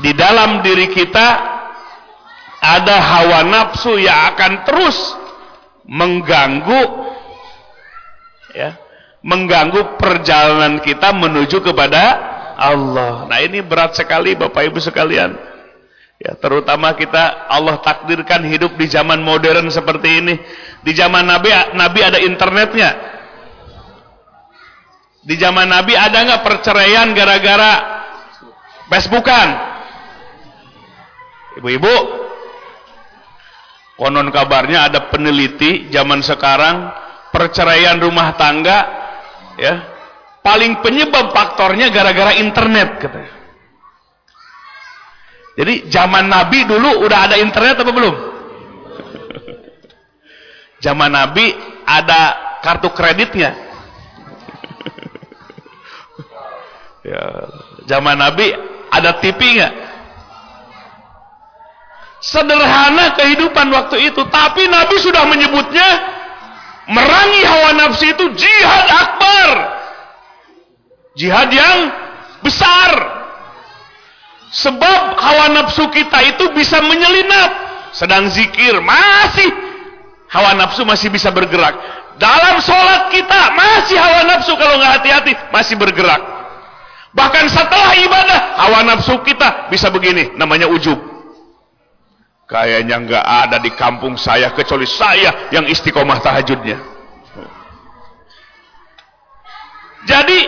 di dalam diri kita ada hawa nafsu yang akan terus mengganggu ya mengganggu perjalanan kita menuju kepada Allah. Nah, ini berat sekali Bapak Ibu sekalian. Ya, terutama kita Allah takdirkan hidup di zaman modern seperti ini. Di zaman Nabi Nabi ada internetnya. Di zaman Nabi ada nggak perceraian gara-gara Facebookan? Ibu-ibu, konon kabarnya ada peneliti zaman sekarang perceraian rumah tangga ya paling penyebab faktornya gara-gara internet katanya. Jadi zaman Nabi dulu udah ada internet apa belum? zaman Nabi ada kartu kreditnya. ya, zaman Nabi ada TV nggak? Sederhana kehidupan waktu itu, tapi Nabi sudah menyebutnya merangi hawa nafsu itu jihad akbar. Jihad yang besar. Sebab hawa nafsu kita itu bisa menyelinap. Sedang zikir masih hawa nafsu masih bisa bergerak. Dalam sholat kita masih hawa nafsu kalau nggak hati-hati masih bergerak. Bahkan setelah ibadah hawa nafsu kita bisa begini, namanya ujub. Kayaknya nggak ada di kampung saya kecuali saya yang istiqomah tahajudnya. Jadi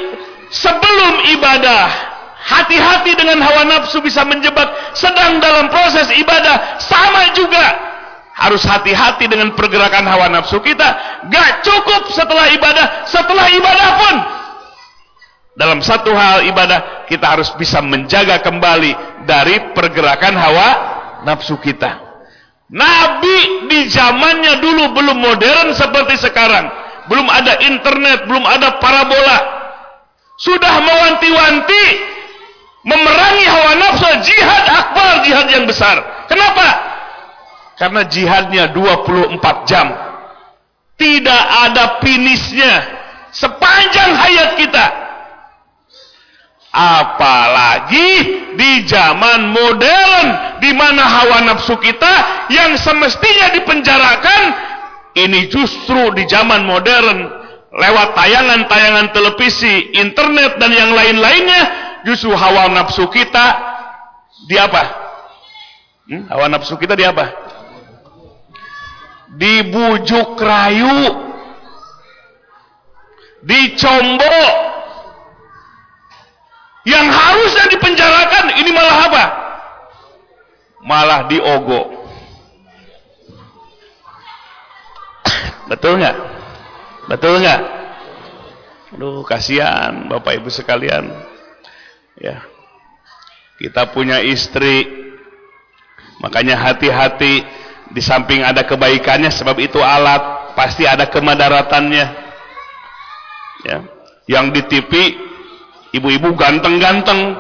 sebelum ibadah Hati-hati dengan hawa nafsu bisa menjebak. Sedang dalam proses ibadah sama juga. Harus hati-hati dengan pergerakan hawa nafsu kita. Gak cukup setelah ibadah. Setelah ibadah pun. Dalam satu hal ibadah kita harus bisa menjaga kembali dari pergerakan hawa nafsu kita. Nabi di zamannya dulu belum modern seperti sekarang. Belum ada internet, belum ada parabola. Sudah mewanti-wanti Memerangi hawa nafsu jihad akbar, jihad yang besar. Kenapa? Karena jihadnya 24 jam. Tidak ada finisnya sepanjang hayat kita. Apalagi di zaman modern di mana hawa nafsu kita yang semestinya dipenjarakan ini justru di zaman modern lewat tayangan-tayangan televisi, internet dan yang lain-lainnya justru hawa nafsu kita di apa? Hmm? Hawa nafsu kita di apa? Dibujuk rayu, dicombok, yang harusnya dipenjarakan ini malah apa? Malah diogo. Betul nggak? Betul nggak? Aduh, kasihan Bapak Ibu sekalian. Ya. Kita punya istri, makanya hati-hati di samping ada kebaikannya sebab itu alat, pasti ada kemadaratannya. Ya. Yang di TV ibu-ibu ganteng-ganteng.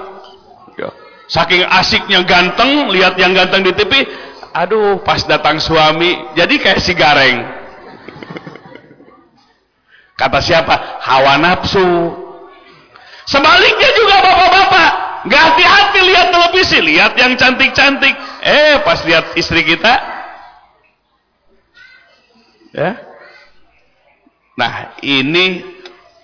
Ya. Saking asiknya ganteng, lihat yang ganteng di TV, aduh pas datang suami jadi kayak si gareng. Kata siapa? Hawa nafsu. Sebaliknya juga bapak-bapak, nggak hati-hati lihat televisi, lihat yang cantik-cantik. Eh, pas lihat istri kita, ya. Nah, ini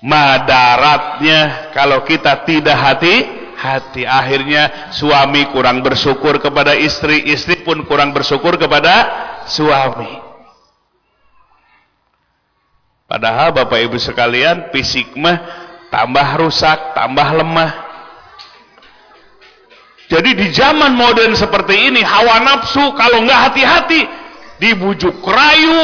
madaratnya kalau kita tidak hati-hati. Akhirnya suami kurang bersyukur kepada istri, istri pun kurang bersyukur kepada suami. Padahal Bapak Ibu sekalian, fisik mah tambah rusak, tambah lemah. Jadi di zaman modern seperti ini, hawa nafsu kalau nggak hati-hati dibujuk rayu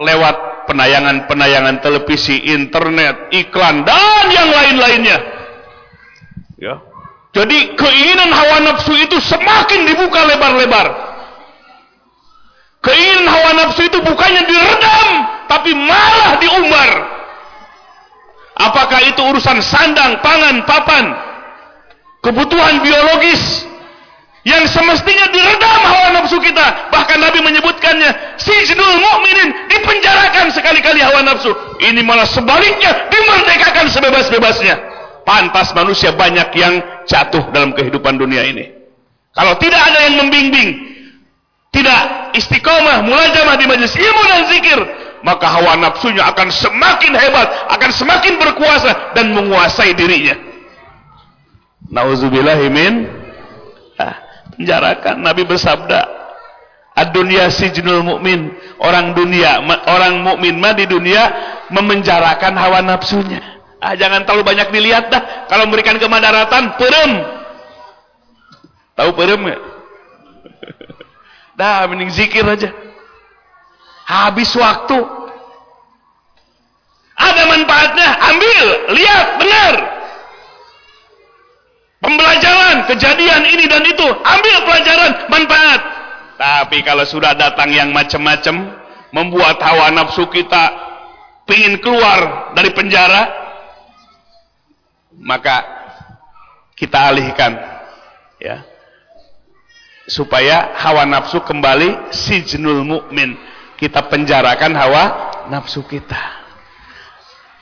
lewat penayangan-penayangan televisi, internet, iklan dan yang lain-lainnya. Ya. Jadi keinginan hawa nafsu itu semakin dibuka lebar-lebar. Keinginan hawa nafsu itu bukannya diredam, tapi malah diumbar. Apakah itu urusan sandang, pangan, papan, kebutuhan biologis yang semestinya diredam hawa nafsu kita. Bahkan Nabi menyebutkannya, si sijnul mukminin dipenjarakan sekali-kali hawa nafsu. Ini malah sebaliknya dimerdekakan sebebas-bebasnya. Pantas manusia banyak yang jatuh dalam kehidupan dunia ini. Kalau tidak ada yang membimbing, tidak istiqomah, mulajamah di majelis ilmu dan zikir, maka hawa nafsunya akan semakin hebat, akan semakin berkuasa dan menguasai dirinya. Nauzubillahimin ah, penjarakan Nabi bersabda ad-dunya sijnul mukmin orang dunia orang mukmin mah di dunia memenjarakan hawa nafsunya ah jangan terlalu banyak dilihat dah kalau memberikan kemadaratan perem tahu perem nggak Dah mending zikir aja. Habis waktu. Ada manfaatnya, ambil, lihat, dengar. Pembelajaran, kejadian ini dan itu, ambil pelajaran, manfaat. Tapi kalau sudah datang yang macam-macam, membuat hawa nafsu kita ingin keluar dari penjara, maka kita alihkan, ya, supaya hawa nafsu kembali si jenul mukmin. Kita penjarakan hawa nafsu kita.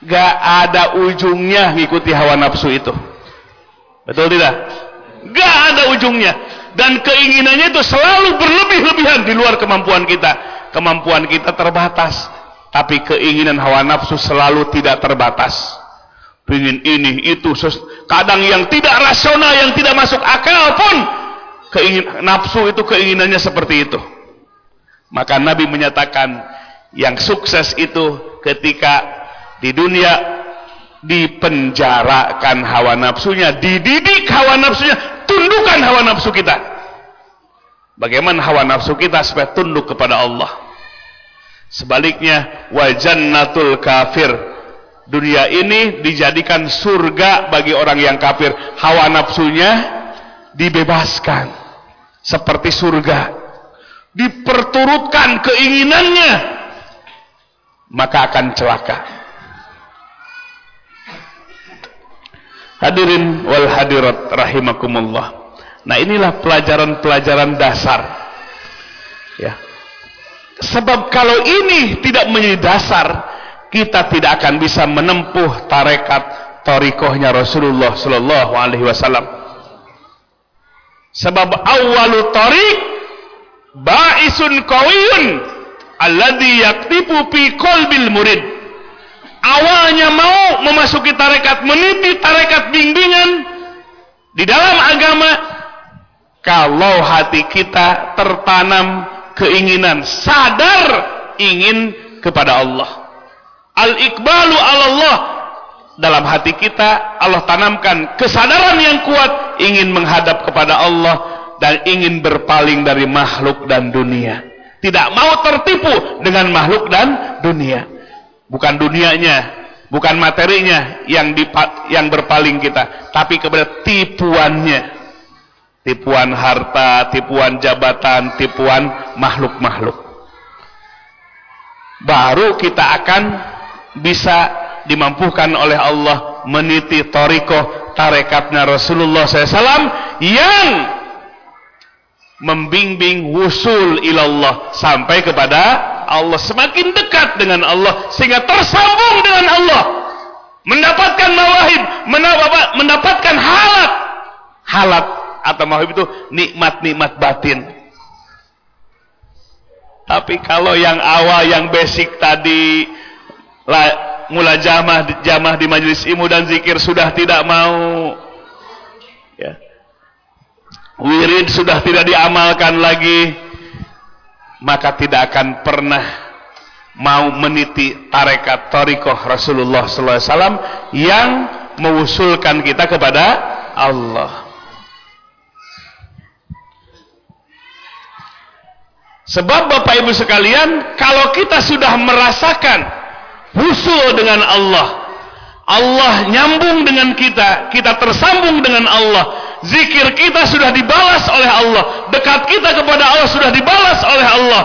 Gak ada ujungnya ngikuti hawa nafsu itu. Betul tidak? Gak ada ujungnya. Dan keinginannya itu selalu berlebih-lebihan di luar kemampuan kita. Kemampuan kita terbatas. Tapi keinginan hawa nafsu selalu tidak terbatas. Pingin ini, itu. Kadang yang tidak rasional, yang tidak masuk akal pun keingin nafsu itu keinginannya seperti itu. Maka Nabi menyatakan yang sukses itu ketika di dunia dipenjarakan hawa nafsunya, dididik hawa nafsunya, tundukkan hawa nafsu kita. Bagaimana hawa nafsu kita supaya tunduk kepada Allah? Sebaliknya, wajannatul kafir. Dunia ini dijadikan surga bagi orang yang kafir. Hawa nafsunya dibebaskan seperti surga diperturutkan keinginannya maka akan celaka hadirin wal hadirat rahimakumullah. Nah inilah pelajaran-pelajaran dasar. Ya. Sebab kalau ini tidak menjadi dasar kita tidak akan bisa menempuh tarekat torikohnya Rasulullah Sallallahu Alaihi Wasallam. Sebab awalu tariq ba'isun qawiyun alladhi yaktipu fi qalbil murid. Awalnya mau memasuki tarekat, meniti tarekat bimbingan di dalam agama kalau hati kita tertanam keinginan sadar ingin kepada Allah. Al-iqbalu Allah. Dalam hati kita Allah tanamkan kesadaran yang kuat ingin menghadap kepada Allah dan ingin berpaling dari makhluk dan dunia. Tidak mau tertipu dengan makhluk dan dunia bukan dunianya bukan materinya yang yang berpaling kita tapi kepada tipuannya. Tipuan harta tipuan jabatan tipuan makhluk-makhluk. Baru kita akan bisa dimampukan oleh Allah meniti toriko tarekatnya Rasulullah SAW yang membimbing wusul ilallah sampai kepada Allah semakin dekat dengan Allah sehingga tersambung dengan Allah. Mendapatkan mawahib mendapatkan halat. Halat atau mawahib itu nikmat-nikmat batin. Tapi kalau yang awal yang basic tadi mulai jamah jamah di majelis ilmu dan zikir sudah tidak mau. Ya. wirid sudah tidak diamalkan lagi maka tidak akan pernah mau meniti tarekat torikoh Rasulullah SAW yang mengusulkan kita kepada Allah. Sebab Bapak Ibu sekalian kalau kita sudah merasakan husul dengan Allah Allah nyambung dengan kita kita tersambung dengan Allah. Zikir kita sudah dibalas oleh Allah. Dekat kita kepada Allah sudah dibalas oleh Allah.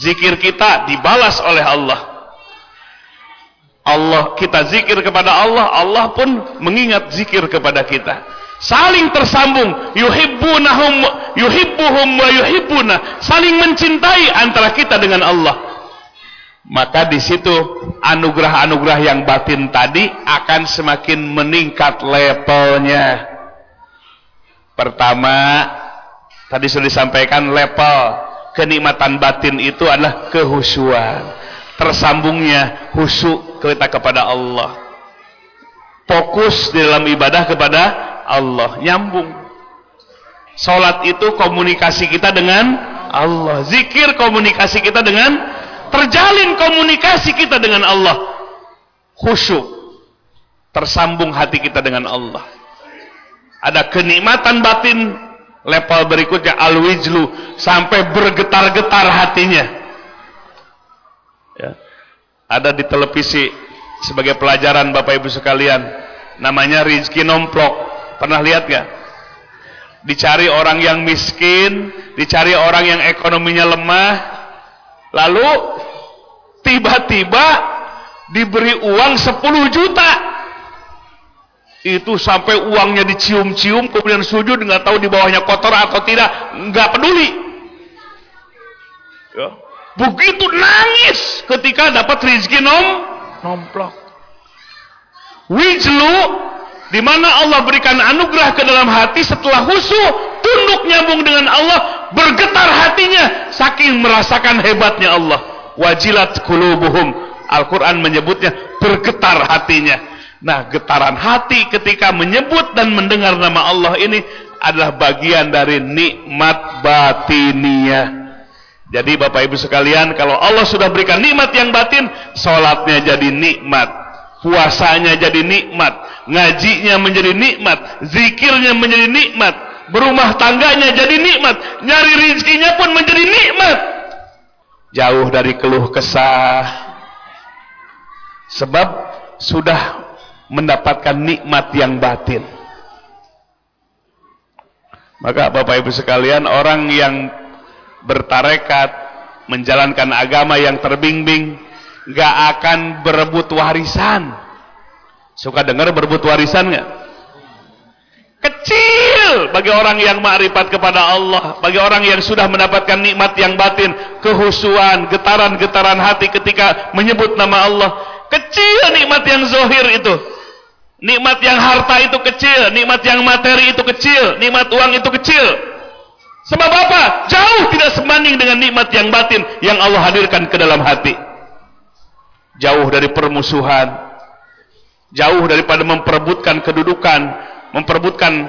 Zikir kita dibalas oleh Allah. Allah kita zikir kepada Allah Allah pun mengingat zikir kepada kita. Saling tersambung. Yuhibbunahum yuhibbuhum wa yuhibbuna. Saling mencintai antara kita dengan Allah maka di situ anugerah-anugerah yang batin tadi akan semakin meningkat levelnya. Pertama, tadi sudah disampaikan level kenikmatan batin itu adalah kehusuan. Tersambungnya husu kita kepada Allah. Fokus di dalam ibadah kepada Allah, nyambung. Salat itu komunikasi kita dengan Allah. Zikir komunikasi kita dengan terjalin komunikasi kita dengan Allah khusyuk tersambung hati kita dengan Allah ada kenikmatan batin Level berikutnya al-wijlu sampai bergetar-getar hatinya. Ya. Ada di televisi sebagai pelajaran Bapak Ibu sekalian. Namanya Rizki Nomplok. Pernah lihat gak? Dicari orang yang miskin, dicari orang yang ekonominya lemah, lalu tiba-tiba diberi uang 10 juta. Itu sampai uangnya dicium-cium kemudian sujud nggak tahu di bawahnya kotor atau tidak nggak peduli. Ya. begitu nangis ketika dapat rezeki nom nomplok. Wijlu di mana Allah berikan anugerah ke dalam hati setelah husu tunduk nyambung dengan Allah bergetar hatinya saking merasakan hebatnya Allah. Wajilat kulubuhum Al-Quran menyebutnya bergetar hatinya. Nah, getaran hati ketika menyebut dan mendengar nama Allah ini adalah bagian dari nikmat batiniah. Jadi Bapak Ibu sekalian, kalau Allah sudah berikan nikmat yang batin, sholatnya jadi nikmat, puasanya jadi nikmat, ngajinya menjadi nikmat, zikirnya menjadi nikmat, berumah tangganya jadi nikmat, nyari rizkinya pun menjadi nikmat. Jauh dari keluh kesah. Sebab sudah mendapatkan nikmat yang batin. Maka Bapak Ibu sekalian, orang yang bertarekat, menjalankan agama yang terbimbing, gak akan berebut warisan. Suka dengar berebut warisan gak? Kecil bagi orang yang ma'rifat kepada Allah, bagi orang yang sudah mendapatkan nikmat yang batin, kehusuan, getaran-getaran hati ketika menyebut nama Allah. Kecil nikmat yang zohir itu. Nikmat yang harta itu kecil, nikmat yang materi itu kecil, nikmat uang itu kecil. Sebab apa? Jauh tidak sebanding dengan nikmat yang batin yang Allah hadirkan ke dalam hati. Jauh dari permusuhan, jauh daripada memperebutkan kedudukan, memperebutkan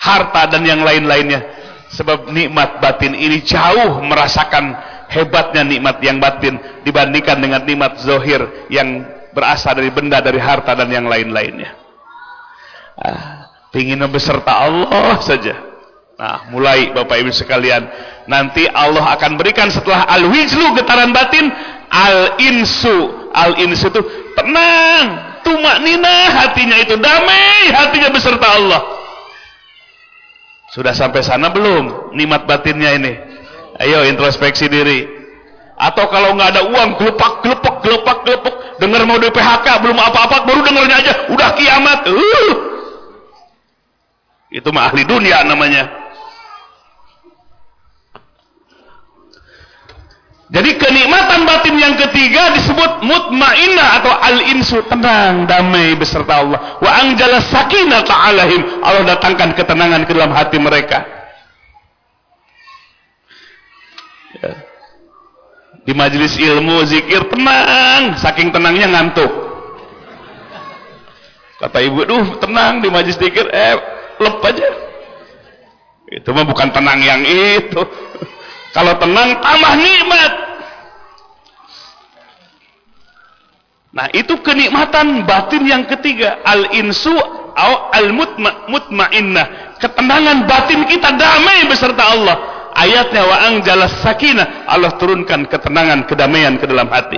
harta dan yang lain-lainnya. Sebab nikmat batin ini jauh merasakan hebatnya nikmat yang batin dibandingkan dengan nikmat zohir yang berasal dari benda, dari harta dan yang lain-lainnya. Ah, ingin beserta Allah saja. Nah, mulai Bapak Ibu sekalian, nanti Allah akan berikan setelah al-wijlu getaran batin, al-insu. Al-insu itu tenang, tumak nina hatinya itu damai, hatinya beserta Allah. Sudah sampai sana belum nikmat batinnya ini? Ayo introspeksi diri. Atau kalau nggak ada uang, gelepak, gelepak, gelepak, gelepak, dengar mau di PHK, belum apa-apa, baru dengarnya aja, udah kiamat. Uh. Itu mah ahli dunia namanya. Jadi kenikmatan batin yang ketiga disebut mutmainnah atau al-insu, tenang, damai beserta Allah. Wa anjala sakinah ta'alahim. Allah datangkan ketenangan ke dalam hati mereka. Ya. Di majelis ilmu zikir tenang. Saking tenangnya ngantuk. Kata ibu duh tenang di majelis zikir. Eh lep aja. Itu mah bukan tenang yang itu kalau tenang tambah nikmat. Nah itu kenikmatan batin yang ketiga. Al insu al mutmainnah ketenangan batin kita damai beserta Allah. Ayatnya wa anjalas sakinah. Allah turunkan ketenangan kedamaian ke dalam hati.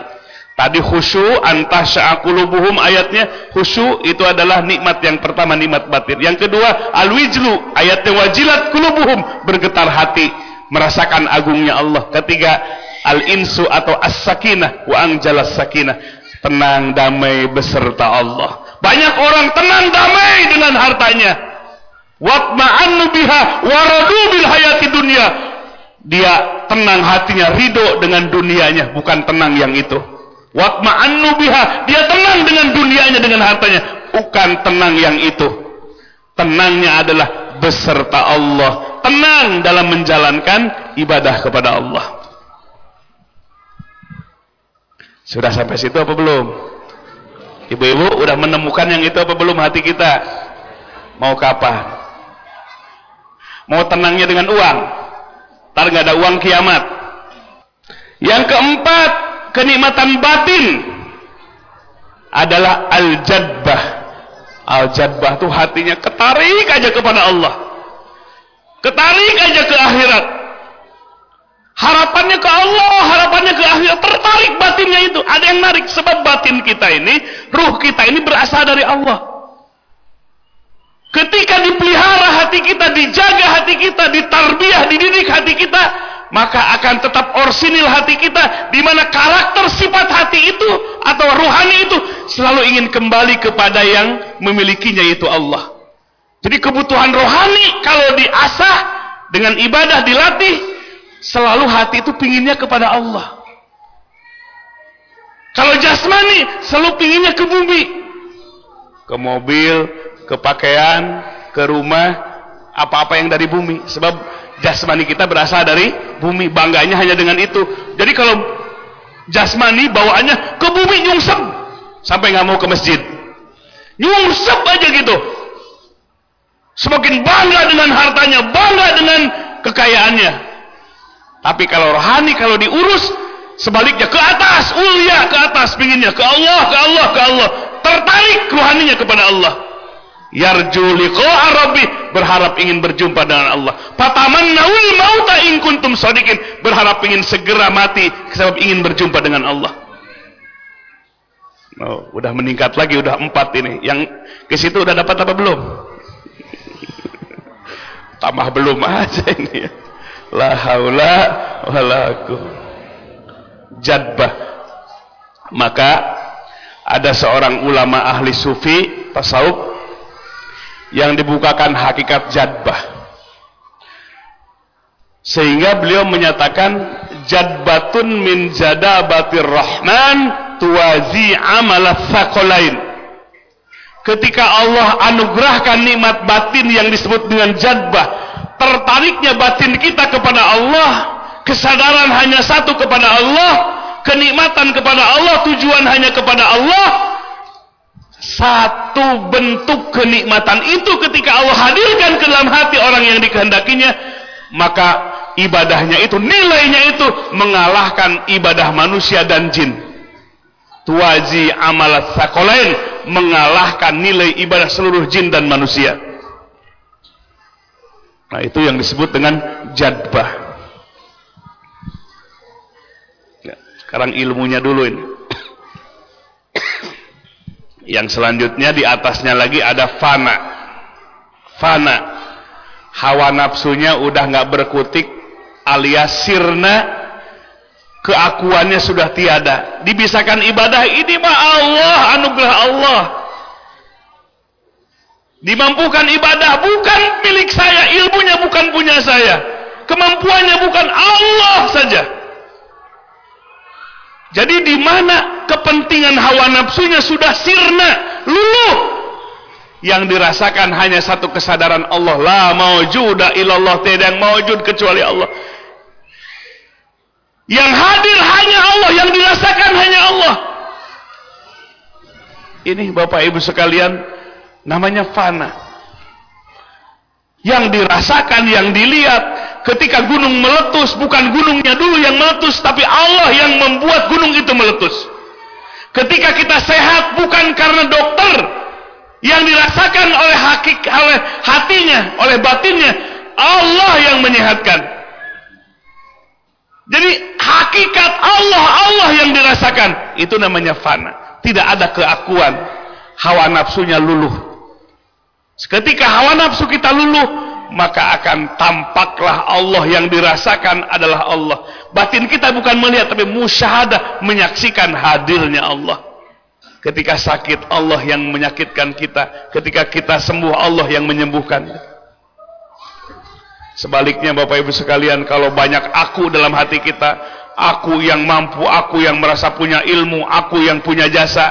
Tadi khusyuk antah sya'akulubuhum ayatnya. Khusyuk itu adalah nikmat yang pertama nikmat batin. Yang kedua alwijlu. Ayatnya wajilat kulubuhum bergetar hati merasakan agungnya Allah. Ketiga al-insu atau as-sakinah wa anjalas sakinah tenang damai beserta Allah. Banyak orang tenang damai dengan hartanya. Watma'annu biha waradu bil hayati dunia. Dia tenang hatinya ridho dengan dunianya. Bukan tenang yang itu. Watma'annu biha dia tenang dengan dunianya dengan hartanya. Bukan tenang yang itu. Tenangnya adalah beserta Allah tenang dalam menjalankan ibadah kepada Allah sudah sampai situ apa belum ibu-ibu udah menemukan yang itu apa belum hati kita mau kapan mau tenangnya dengan uang Ntar nggak ada uang kiamat. Yang keempat, kenikmatan batin adalah al-jadbah. Al-jadbah tuh hatinya ketarik aja kepada Allah. Ketarik aja ke akhirat. Harapannya ke Allah, harapannya ke akhirat. Tertarik batinnya itu. Ada yang narik. Sebab batin kita ini, ruh kita ini berasal dari Allah. Ketika dipelihara hati kita, dijaga hati kita, ditarbiah, dididik hati kita, maka akan tetap orsinil hati kita di mana karakter sifat hati itu atau rohani itu selalu ingin kembali kepada yang memilikinya yaitu Allah. Jadi kebutuhan rohani kalau diasah dengan ibadah dilatih selalu hati itu pinginnya kepada Allah. Kalau jasmani selalu pinginnya ke bumi, ke mobil, ke pakaian, ke rumah, apa-apa yang dari bumi. Sebab jasmani kita berasal dari bumi bangganya hanya dengan itu. Jadi kalau jasmani bawaannya ke bumi nyungsep. Sampai nggak mau ke masjid. Nyungsep aja gitu semakin bangga dengan hartanya bangga dengan kekayaannya. Tapi kalau rohani kalau diurus sebaliknya ke atas ulia ke atas pinginnya ke Allah ke Allah ke Allah. Tertarik rohaninya kepada Allah. Yarju liqa'a rabbi berharap ingin berjumpa dengan Allah. Fatamannawul mauta in kuntum berharap ingin segera mati sebab ingin berjumpa dengan Allah. Oh, udah meningkat lagi udah empat ini. Yang ke situ udah dapat apa belum tambah belum aja ini ya. La haula wala jadbah. Maka ada seorang ulama ahli sufi tasawuf yang dibukakan hakikat jadbah. Sehingga beliau menyatakan jadbatun min jadabatir rahman tuwazi amalat thaqalain ketika Allah anugerahkan nikmat batin yang disebut dengan jadbah tertariknya batin kita kepada Allah kesadaran hanya satu kepada Allah kenikmatan kepada Allah tujuan hanya kepada Allah satu bentuk kenikmatan itu ketika Allah hadirkan ke dalam hati orang yang dikehendakinya maka ibadahnya itu nilainya itu mengalahkan ibadah manusia dan jin. Tuaji amalat sakolain mengalahkan nilai ibadah seluruh jin dan manusia nah itu yang disebut dengan jadbah ya, sekarang ilmunya dulu ini yang selanjutnya di atasnya lagi ada fana. Fana. Hawa nafsunya udah nggak berkutik alias sirna keakuannya sudah tiada. Dibisakan ibadah ini mah Allah, anugerah Allah. Dimampukan ibadah bukan milik saya, ilmunya bukan punya saya. Kemampuannya bukan Allah saja. Jadi di mana kepentingan hawa nafsunya sudah sirna, luluh. Yang dirasakan hanya satu kesadaran Allah, la maujuda illallah, tidak yang maujud kecuali Allah. Yang hadir hanya Allah, yang dirasakan hanya Allah. Ini Bapak Ibu sekalian, namanya fana. Yang dirasakan, yang dilihat, ketika gunung meletus bukan gunungnya dulu yang meletus tapi Allah yang membuat gunung itu meletus ketika kita sehat bukan karena dokter yang dirasakan oleh hakik oleh hatinya oleh batinnya Allah yang menyehatkan jadi hakikat Allah Allah yang dirasakan itu namanya fana tidak ada keakuan hawa nafsunya luluh ketika hawa nafsu kita luluh maka akan tampaklah Allah yang dirasakan adalah Allah. Batin kita bukan melihat tapi musyahadah menyaksikan hadirnya Allah. Ketika sakit Allah yang menyakitkan kita, ketika kita sembuh Allah yang menyembuhkan. Sebaliknya Bapak Ibu sekalian, kalau banyak aku dalam hati kita, aku yang mampu, aku yang merasa punya ilmu, aku yang punya jasa,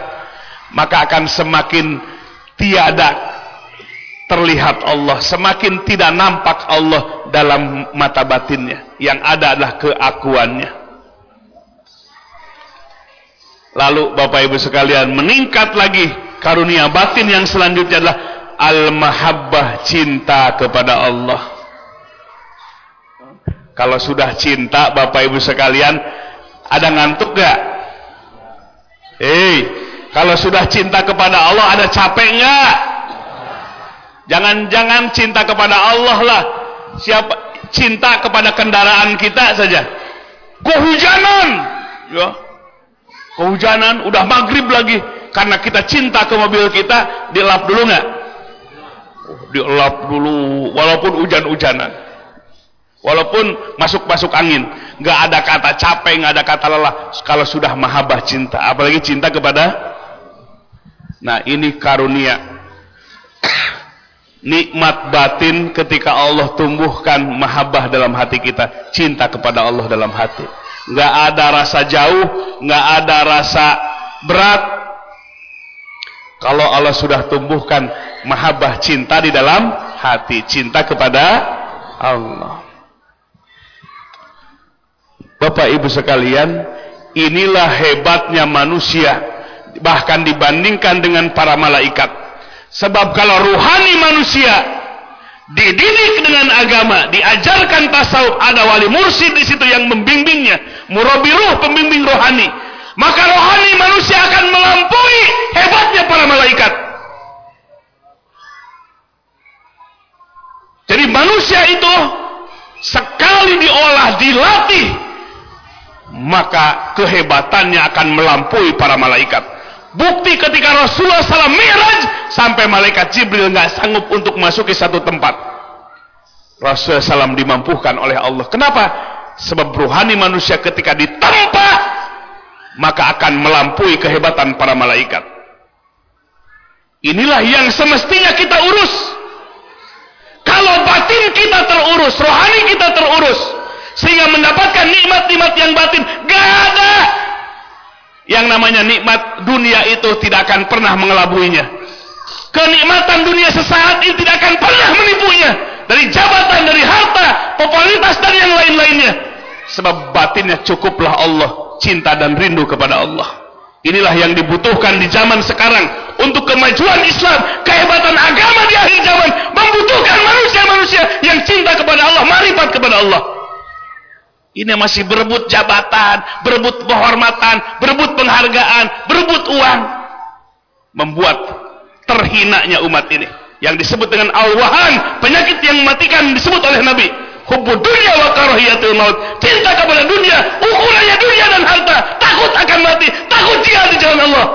maka akan semakin tiada terlihat Allah semakin tidak nampak Allah dalam mata batinnya. Yang ada adalah keakuannya. Lalu Bapak Ibu sekalian meningkat lagi karunia batin yang selanjutnya adalah al-mahabbah cinta kepada Allah kalau sudah cinta Bapak Ibu sekalian ada ngantuk gak? Hei, kalau sudah cinta kepada Allah ada capek nggak? Jangan-jangan cinta kepada Allah lah siapa cinta kepada kendaraan kita saja. Kehujanan, ya. Kehujanan, udah maghrib lagi. Karena kita cinta ke mobil kita, dilap dulu nggak? Oh, dilap dulu, walaupun hujan-hujanan. Walaupun masuk-masuk angin, nggak ada kata capek, nggak ada kata lelah. Kalau sudah mahabbah cinta, apalagi cinta kepada, nah ini karunia. Nikmat batin ketika Allah tumbuhkan mahabbah dalam hati kita. Cinta kepada Allah dalam hati. Nggak ada rasa jauh nggak ada rasa berat. Kalau Allah sudah tumbuhkan mahabbah cinta di dalam hati. Cinta kepada Allah Bapak Ibu sekalian inilah hebatnya manusia bahkan dibandingkan dengan para malaikat Sebab kalau ruhani manusia dididik dengan agama, diajarkan tasawuf, ada wali mursyid di situ yang membimbingnya, murabi ruh, pembimbing rohani. Maka rohani manusia akan melampaui hebatnya para malaikat. Jadi manusia itu sekali diolah, dilatih, maka kehebatannya akan melampaui para malaikat. Bukti ketika Rasulullah SAW miraj sampai malaikat Jibril nggak sanggup untuk masuk ke satu tempat. Rasulullah SAW dimampukan oleh Allah. Kenapa? Sebab rohani manusia ketika ditempa maka akan melampaui kehebatan para malaikat. Inilah yang semestinya kita urus. Kalau batin kita terurus, rohani kita terurus, sehingga mendapatkan nikmat-nikmat yang batin, gak ada yang namanya nikmat dunia itu tidak akan pernah mengelabuinya. Kenikmatan dunia sesaat ini tidak akan pernah menipunya. Dari jabatan, dari harta, popularitas dan yang lain-lainnya. Sebab batinnya cukuplah Allah, cinta dan rindu kepada Allah. Inilah yang dibutuhkan di zaman sekarang untuk kemajuan Islam, kehebatan agama di akhir zaman membutuhkan manusia-manusia yang cinta kepada Allah, marifat kepada Allah. Ini masih berebut jabatan, berebut kehormatan, berebut penghargaan, berebut uang. Membuat terhinanya umat ini. Yang disebut dengan al-wahan, penyakit yang mematikan disebut oleh Nabi. Hubbu dunia wa karahiyatul maut. Cinta kepada dunia, ukurannya dunia dan harta. Takut akan mati, takut jihad di jalan Allah.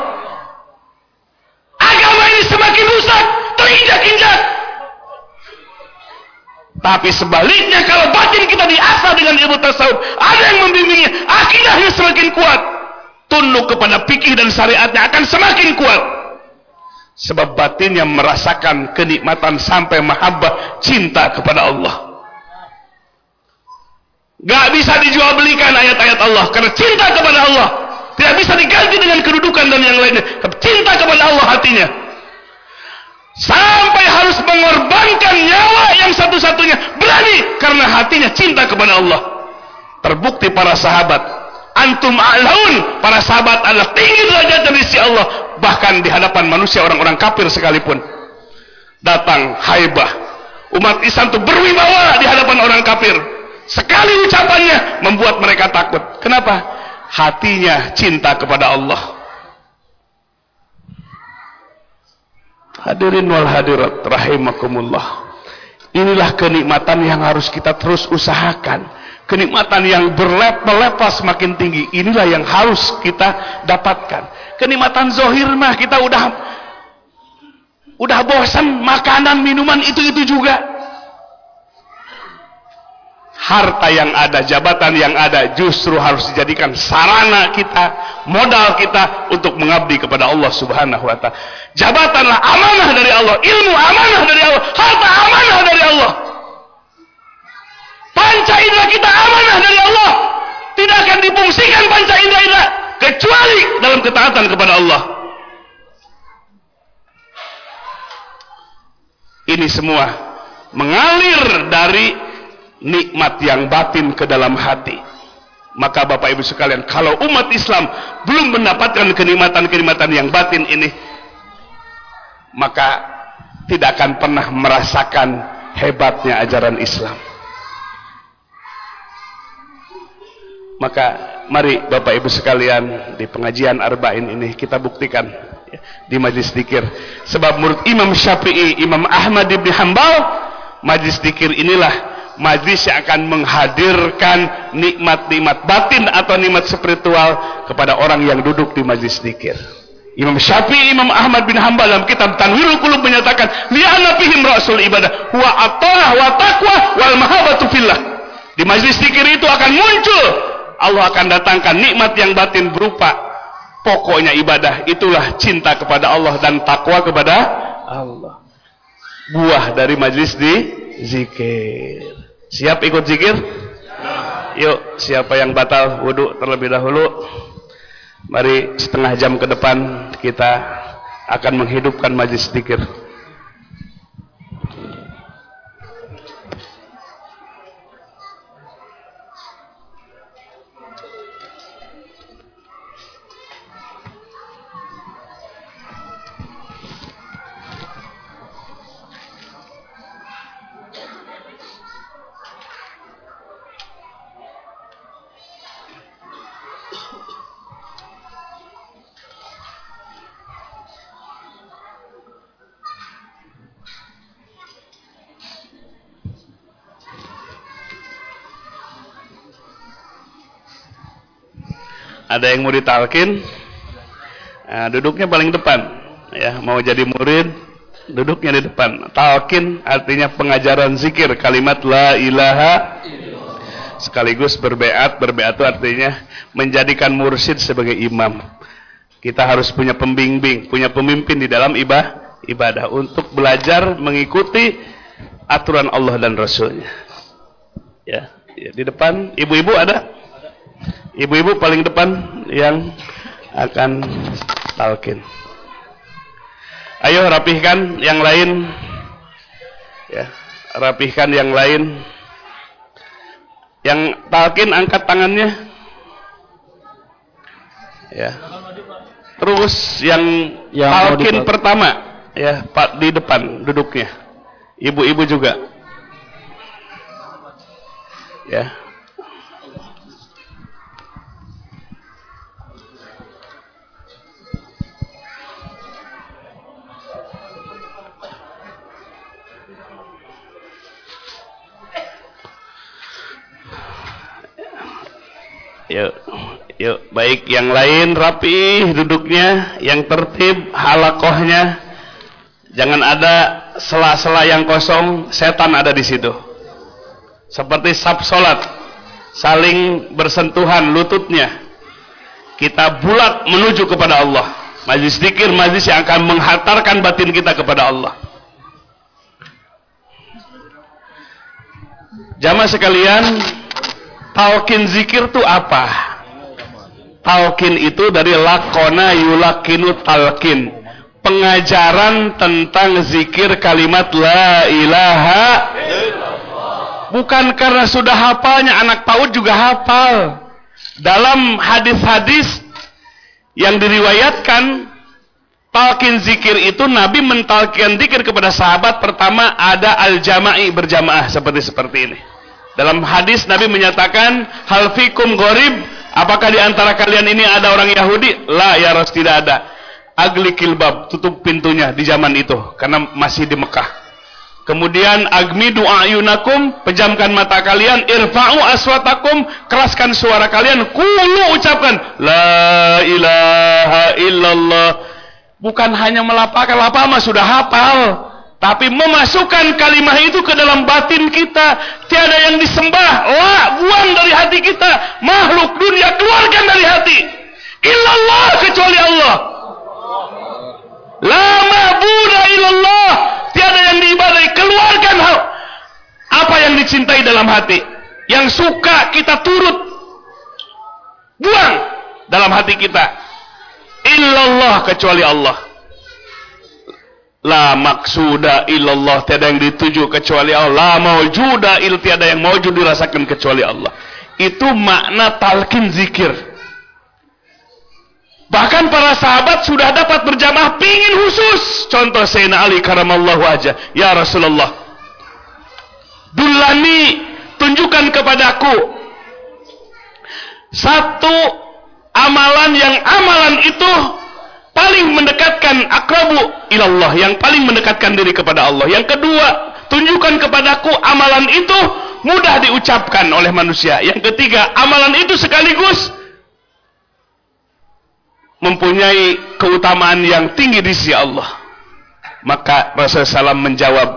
Agama ini semakin rusak, terinjak-injak, tapi sebaliknya kalau batin kita diasah dengan ilmu tasawuf, ada yang membimbingnya, akidahnya semakin kuat. Tunduk kepada fikih dan syariatnya akan semakin kuat. Sebab batin yang merasakan kenikmatan sampai mahabbah cinta kepada Allah. Gak bisa dijual belikan ayat-ayat Allah karena cinta kepada Allah. Tidak bisa diganti dengan kedudukan dan yang lainnya. Cinta kepada Allah hatinya sampai harus mengorbankan nyawa yang satu-satunya. Berani karena hatinya cinta kepada Allah. Terbukti para sahabat. Antum a'laun. Para sahabat adalah tinggi derajat dari sisi Allah. Bahkan di hadapan manusia orang-orang kafir sekalipun. Datang haibah. Umat Islam itu berwibawa di hadapan orang kafir. Sekali ucapannya membuat mereka takut. Kenapa? Hatinya cinta kepada Allah Hadirin wal hadirat rahimakumullah. Inilah kenikmatan yang harus kita terus usahakan. Kenikmatan yang berlepas semakin tinggi. Inilah yang harus kita dapatkan. Kenikmatan zohir mah kita udah udah bosan makanan minuman itu-itu juga harta yang ada, jabatan yang ada justru harus dijadikan sarana kita, modal kita untuk mengabdi kepada Allah Subhanahu wa taala. Jabatanlah amanah dari Allah, ilmu amanah dari Allah, harta amanah dari Allah. Panca indera kita amanah dari Allah. Tidak akan dipungsikan panca indera kecuali dalam ketaatan kepada Allah. Ini semua mengalir dari nikmat yang batin ke dalam hati. Maka Bapak Ibu sekalian, kalau umat Islam belum mendapatkan kenikmatan-kenikmatan yang batin ini, maka tidak akan pernah merasakan hebatnya ajaran Islam. Maka mari Bapak Ibu sekalian di pengajian Arba'in ini kita buktikan di majlis dikir. Sebab menurut Imam Syafi'i, Imam Ahmad bin Hambal, majlis dikir inilah majlis yang akan menghadirkan nikmat-nikmat batin atau nikmat spiritual kepada orang yang duduk di majlis zikir. Imam Syafi'i, Imam Ahmad bin Hanbal dalam kitab Tanwirul Qulub menyatakan, "Li'anna fihim rasul ibadah wa atah wa taqwa wal mahabbatu fillah." Di majlis zikir itu akan muncul Allah akan datangkan nikmat yang batin berupa pokoknya ibadah itulah cinta kepada Allah dan takwa kepada Allah. Buah dari majlis di zikir. Siap ikut zikir? Yuk, siapa yang batal wudhu terlebih dahulu? Mari setengah jam ke depan kita akan menghidupkan majlis zikir. Ada yang mau ditalkin? Nah, duduknya paling depan. Ya mau jadi murid duduknya di depan. Talkin artinya pengajaran zikir kalimat la ilaha sekaligus berbeat. Berbeat itu artinya menjadikan mursyid sebagai imam. Kita harus punya pembimbing punya pemimpin di dalam ibadah ibadah untuk belajar mengikuti aturan Allah dan Rasulnya. Ya, ya di depan ibu-ibu ada Ibu-ibu paling depan yang akan talkin. Ayo rapihkan yang lain. Ya, rapihkan yang lain. Yang talkin angkat tangannya. Ya. Terus yang, yang talkin pertama ya, Pak di depan duduknya. Ibu-ibu juga. Ya. Yuk, yuk, baik yang lain rapi duduknya, yang tertib halakohnya. Jangan ada sela-sela yang kosong, setan ada di situ. Seperti sab solat, saling bersentuhan lututnya. Kita bulat menuju kepada Allah. Majlis dikir, majlis yang akan menghantarkan batin kita kepada Allah. Jamaah sekalian, Talkin zikir itu apa? Talkin itu dari lakona yulakinu talkin. Pengajaran tentang zikir kalimat la ilaha Bukan karena sudah hafalnya anak PAUD juga hafal. Dalam hadis-hadis yang diriwayatkan talkin zikir itu Nabi mentalkin zikir kepada sahabat pertama ada al-jama'i berjamaah seperti seperti ini. Dalam hadis Nabi menyatakan, hal fikum gorib, apakah di antara kalian ini ada orang Yahudi? La ya Rasul tidak ada. Agli kilbab, tutup pintunya di zaman itu karena masih di Mekah. Kemudian agmi doa yunakum, pejamkan mata kalian, irfa'u aswatakum, keraskan suara kalian, kulu ucapkan la ilaha illallah. Bukan hanya melapalkan, lapal mah sudah hafal. Tapi memasukkan kalimah itu ke dalam batin kita. Tiada yang disembah. La, buang dari hati kita. Makhluk dunia keluarkan dari hati. Illallah kecuali Allah. La ma'buda illallah. Tiada yang diibadai. Keluarkan hal. Apa yang dicintai dalam hati. Yang suka kita turut. Buang dalam hati kita. Illallah kecuali Allah. La maksuda illallah tiada yang dituju kecuali Allah. La maujuda il tiada yang maujud dirasakan kecuali Allah. Itu makna talqin zikir. Bahkan para sahabat sudah dapat berjamaah pingin khusus. Contoh Sayyidina Ali karamallahu aja. Ya Rasulullah. Dulani tunjukkan kepadaku satu amalan yang amalan itu paling mendekatkan akrabu ilallah yang paling mendekatkan diri kepada Allah yang kedua tunjukkan kepadaku amalan itu mudah diucapkan oleh manusia. Yang ketiga, amalan itu sekaligus mempunyai keutamaan yang tinggi di sisi Allah. Maka Rasulullah SAW menjawab,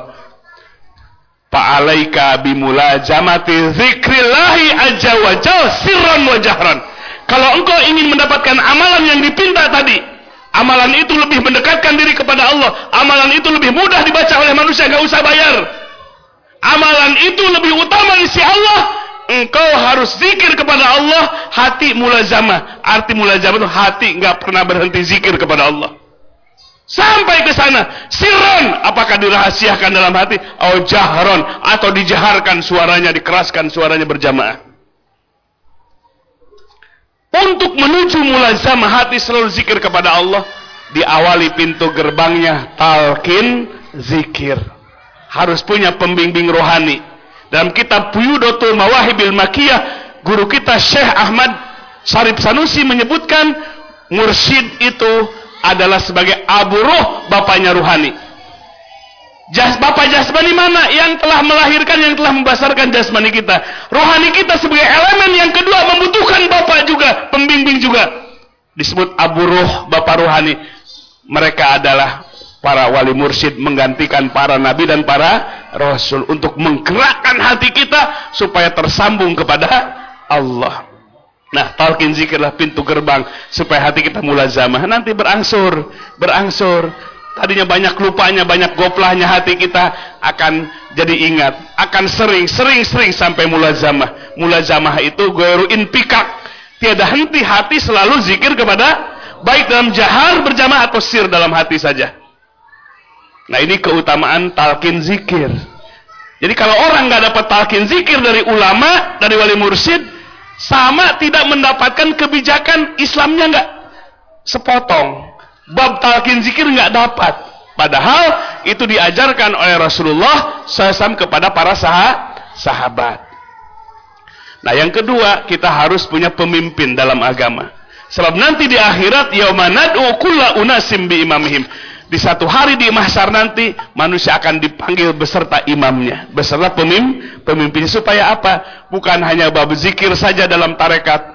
Fa'alaika bimulajamati zikrillahi aja wajal sirran wajahran. Kalau engkau ingin mendapatkan amalan yang dipinta tadi, amalan itu lebih mendekatkan diri kepada Allah, amalan itu lebih mudah dibaca oleh manusia, gak usah bayar. Amalan itu lebih utama di sisi Allah. Engkau harus zikir kepada Allah hati mulazamah. Arti mulazamah itu hati nggak pernah berhenti zikir kepada Allah. Sampai ke sana. Sirron apakah dirahasiakan dalam hati? Atau jahron. Atau dijaharkan suaranya dikeraskan suaranya berjamaah untuk menuju mulazamah hati selalu zikir kepada Allah diawali pintu gerbangnya talqin zikir harus punya pembimbing rohani. Dalam kitab Buyudotul Mawahibil Makiyah, guru kita Syekh Ahmad Sarif Sanusi menyebutkan mursyid itu adalah sebagai abu roh bapaknya rohani. Jas, bapak jasmani mana yang telah melahirkan, yang telah membesarkan jasmani kita. Rohani kita sebagai elemen yang kedua membutuhkan bapak juga, pembimbing juga. Disebut abu roh, bapak rohani. Mereka adalah para wali mursyid menggantikan para nabi dan para rasul untuk menggerakkan hati kita supaya tersambung kepada Allah. Nah, talqin zikirlah pintu gerbang supaya hati kita mulazamah. Nanti berangsur, berangsur. Tadinya banyak lupanya, banyak goplahnya hati kita akan jadi ingat, akan sering, sering, sering sampai mulazamah. Mulazamah itu guru inpikak. Tiada henti hati selalu zikir kepada baik dalam jahar berjamaah atau sir dalam hati saja. Nah ini keutamaan talqin zikir. Jadi kalau orang nggak dapat talqin zikir dari ulama, dari wali mursyid, sama tidak mendapatkan kebijakan Islamnya nggak sepotong. Bab talqin zikir nggak dapat. Padahal itu diajarkan oleh Rasulullah SAW kepada para sahabat. Nah yang kedua kita harus punya pemimpin dalam agama. Sebab nanti di akhirat yaumanad'u kulla unasim bi imamihim di satu hari di mahsyar nanti manusia akan dipanggil beserta imamnya, beserta pemimpin, pemimpinnya supaya apa? Bukan hanya bab zikir saja dalam tarekat.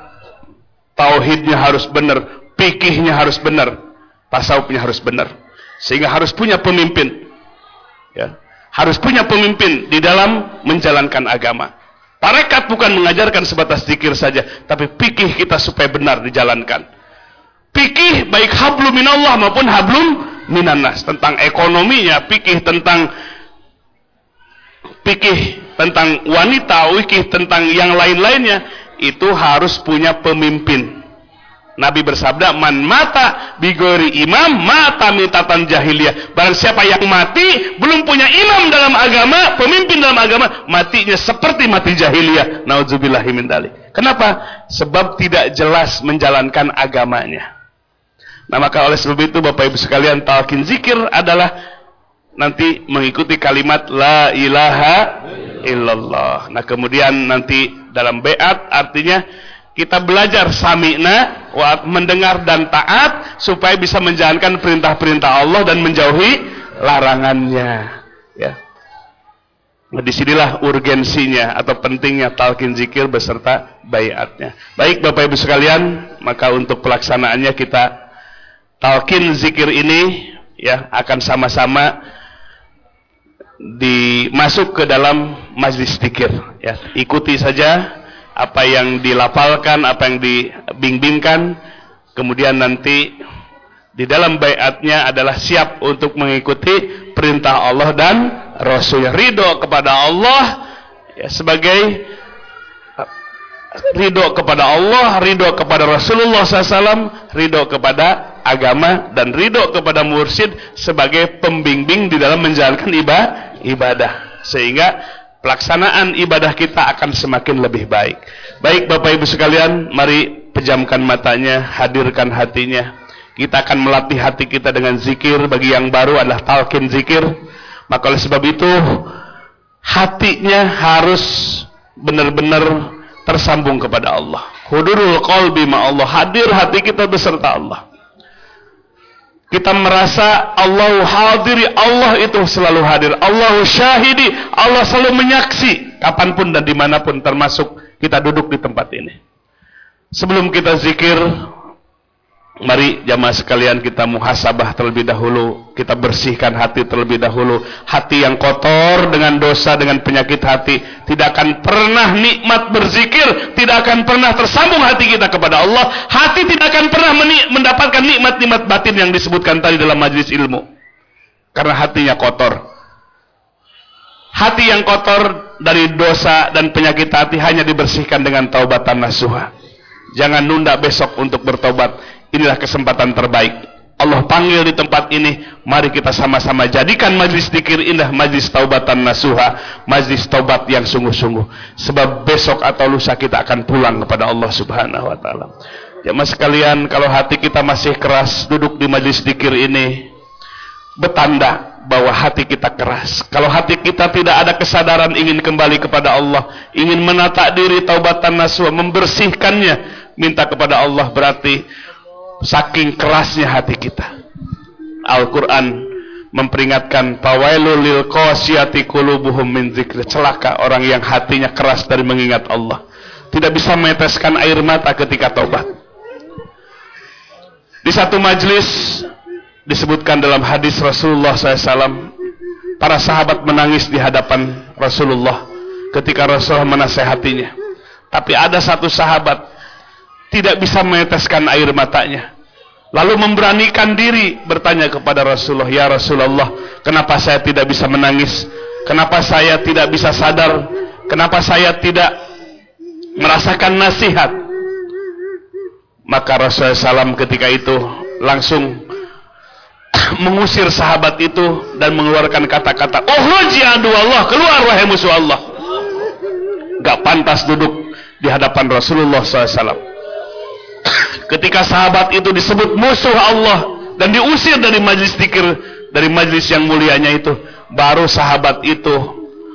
Tauhidnya harus benar, pikihnya harus benar, tasawufnya harus benar. Sehingga harus punya pemimpin. Ya. Harus punya pemimpin di dalam menjalankan agama. Tarekat bukan mengajarkan sebatas zikir saja, tapi pikih kita supaya benar dijalankan. Pikih baik hablum minallah maupun hablum minanas tentang ekonominya, pikir tentang pikir tentang wanita, pikir tentang yang lain-lainnya itu harus punya pemimpin. Nabi bersabda, "Man mata bigori imam, mata mitatan jahiliyah." Barang siapa yang mati belum punya imam dalam agama, pemimpin dalam agama, matinya seperti mati jahiliyah. Nauzubillahi min Kenapa? Sebab tidak jelas menjalankan agamanya. Nah maka oleh sebab itu Bapak Ibu sekalian talqin zikir adalah nanti mengikuti kalimat la ilaha illallah. Nah kemudian nanti dalam beat artinya kita belajar sami'na mendengar dan taat supaya bisa menjalankan perintah-perintah Allah dan menjauhi larangannya. Ya. Nah, di sinilah urgensinya atau pentingnya talqin zikir beserta bayatnya. Baik Bapak Ibu sekalian, maka untuk pelaksanaannya kita talqin zikir ini ya akan sama-sama dimasuk ke dalam majlis zikir ya ikuti saja apa yang dilafalkan apa yang dibimbingkan kemudian nanti di dalam bayatnya adalah siap untuk mengikuti perintah Allah dan Rasul ridho kepada Allah ya, sebagai ridho kepada Allah, ridho kepada Rasulullah SAW, ridho kepada agama dan ridho kepada mursyid sebagai pembimbing di dalam menjalankan ibadah. Sehingga pelaksanaan ibadah kita akan semakin lebih baik. Baik Bapak Ibu sekalian, mari pejamkan matanya, hadirkan hatinya. Kita akan melatih hati kita dengan zikir. Bagi yang baru adalah talqin zikir. Maka oleh sebab itu hatinya harus benar-benar tersambung kepada Allah. Hudurul qalbi ma Allah, hadir hati kita beserta Allah. Kita merasa Allah hadiri, Allah itu selalu hadir. Allah syahidi, Allah selalu menyaksi. Kapan pun dan di mana pun termasuk kita duduk di tempat ini. Sebelum kita zikir, Mari jamaah sekalian kita muhasabah terlebih dahulu. Kita bersihkan hati terlebih dahulu. Hati yang kotor dengan dosa, dengan penyakit hati. Tidak akan pernah nikmat berzikir. Tidak akan pernah tersambung hati kita kepada Allah. Hati tidak akan pernah mendapatkan nikmat-nikmat batin yang disebutkan tadi dalam majlis ilmu. Karena hatinya kotor. Hati yang kotor dari dosa dan penyakit hati hanya dibersihkan dengan taubatan nasuha. Jangan nunda besok untuk bertobat Inilah kesempatan terbaik. Allah panggil di tempat ini, mari kita sama-sama jadikan majlis dikir indah, majlis taubatan nasuha, majlis taubat yang sungguh-sungguh. Sebab besok atau lusa kita akan pulang kepada Allah Subhanahu wa taala. mas sekalian, kalau hati kita masih keras duduk di majlis dikir ini, betanda bahwa hati kita keras. Kalau hati kita tidak ada kesadaran ingin kembali kepada Allah, ingin menata diri taubatan nasuha, membersihkannya, minta kepada Allah berarti saking kerasnya hati kita. Al-Quran memperingatkan tawailul lil qasiyati qulubuhum min celaka orang yang hatinya keras dari mengingat Allah. Tidak bisa meneteskan air mata ketika taubat. Di satu majlis disebutkan dalam hadis Rasulullah SAW para sahabat menangis di hadapan Rasulullah ketika Rasulullah menasehatinya. Tapi ada satu sahabat tidak bisa meneteskan air matanya. Lalu memberanikan diri bertanya kepada Rasulullah, "Ya Rasulullah, kenapa saya tidak bisa menangis? Kenapa saya tidak bisa sadar? Kenapa saya tidak merasakan nasihat?" Maka Rasulullah SAW ketika itu langsung mengusir sahabat itu dan mengeluarkan kata-kata, "Oh ya Allah, keluar wahai musuh Allah." Gak pantas duduk di hadapan Rasulullah SAW. Ketika sahabat itu disebut musuh Allah dan diusir dari majlis zikir dari majlis yang mulianya itu, baru sahabat itu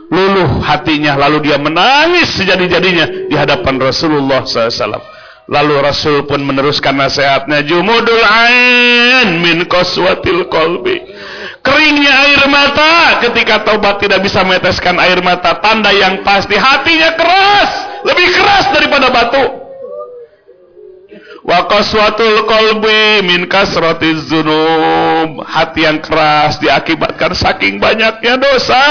luluh hatinya lalu dia menangis sejadi-jadinya di hadapan Rasulullah SAW. Lalu Rasul pun meneruskan nasihatnya, jumudul ain min qaswatil qalbi. Keringnya air mata ketika taubat tidak bisa meneteskan air mata, tanda yang pasti hatinya keras, lebih keras daripada batu wa qaswatul qalbi min kasratiz dzunub hati yang keras diakibatkan saking banyaknya dosa.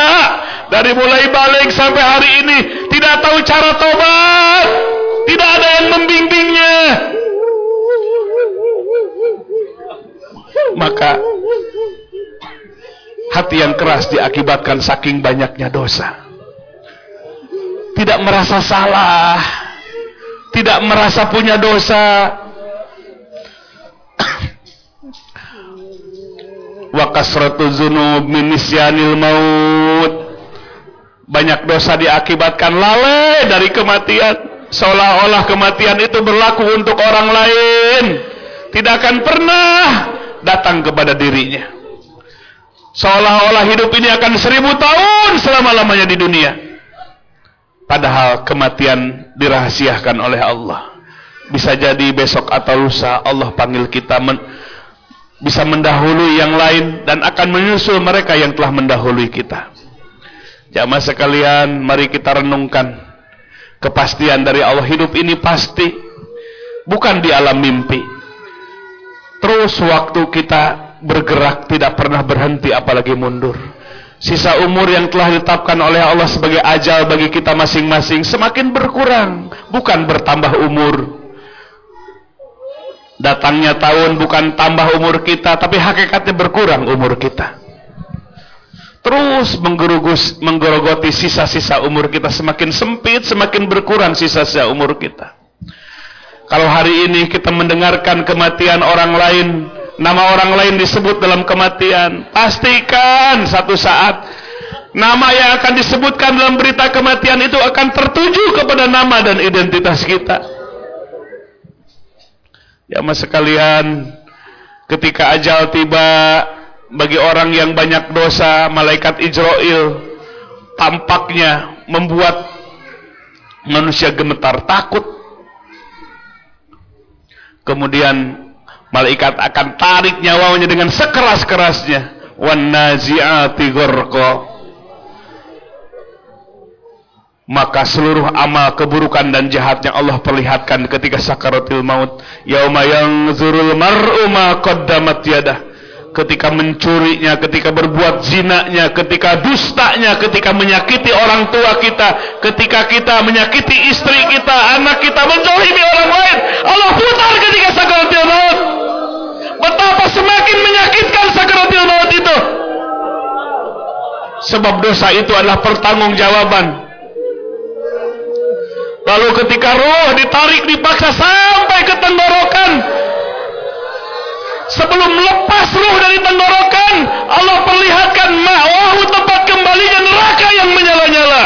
Dari mulai balik sampai hari ini tidak tahu cara tobat tidak ada yang membimbingnya. Maka hati yang keras diakibatkan saking banyaknya dosa. Tidak merasa salah. Tidak merasa punya dosa wa kasratu dzunub min nisyanil maut. Banyak dosa diakibatkan lalai dari kematian. Seolah-olah kematian itu berlaku untuk orang lain. Tidak akan pernah datang kepada dirinya. Seolah-olah hidup ini akan seribu tahun selama-lamanya di dunia. Padahal kematian dirahasiakan oleh Allah. Bisa jadi besok atau lusa Allah panggil kita bisa mendahului yang lain dan akan menyusul mereka yang telah mendahului kita. Jamaah sekalian, mari kita renungkan kepastian dari Allah hidup ini pasti bukan di alam mimpi. Terus waktu kita bergerak tidak pernah berhenti apalagi mundur. Sisa umur yang telah ditetapkan oleh Allah sebagai ajal bagi kita masing-masing semakin berkurang, bukan bertambah umur. Datangnya tahun bukan tambah umur kita, tapi hakikatnya berkurang umur kita. Terus menggerugus, menggerogoti sisa-sisa umur kita semakin sempit, semakin berkurang sisa-sisa umur kita. Kalau hari ini kita mendengarkan kematian orang lain, nama orang lain disebut dalam kematian, pastikan satu saat nama yang akan disebutkan dalam berita kematian itu akan tertuju kepada nama dan identitas kita. Ya mas sekalian, ketika ajal tiba bagi orang yang banyak dosa, malaikat Israel tampaknya membuat manusia gemetar takut. Kemudian malaikat akan tarik nyawanya dengan sekeras-kerasnya wan nazi'ati maka seluruh amal keburukan dan jahatnya Allah perlihatkan ketika sakaratul maut. Yauma yanzurul mar'u ma qaddamat yadah. Ketika mencurinya ketika berbuat zinanya ketika dustanya ketika menyakiti orang tua kita ketika kita menyakiti istri kita anak kita menzalimi orang lain Allah putar ketika sakaratul maut. Betapa semakin menyakitkan sakaratul maut itu. Sebab dosa itu adalah pertanggungjawaban Lalu ketika roh ditarik dipaksa sampai ke tenggorokan. Sebelum lepas roh dari tenggorokan, Allah perlihatkan ma'wahu tempat kembalinya neraka yang menyala-nyala.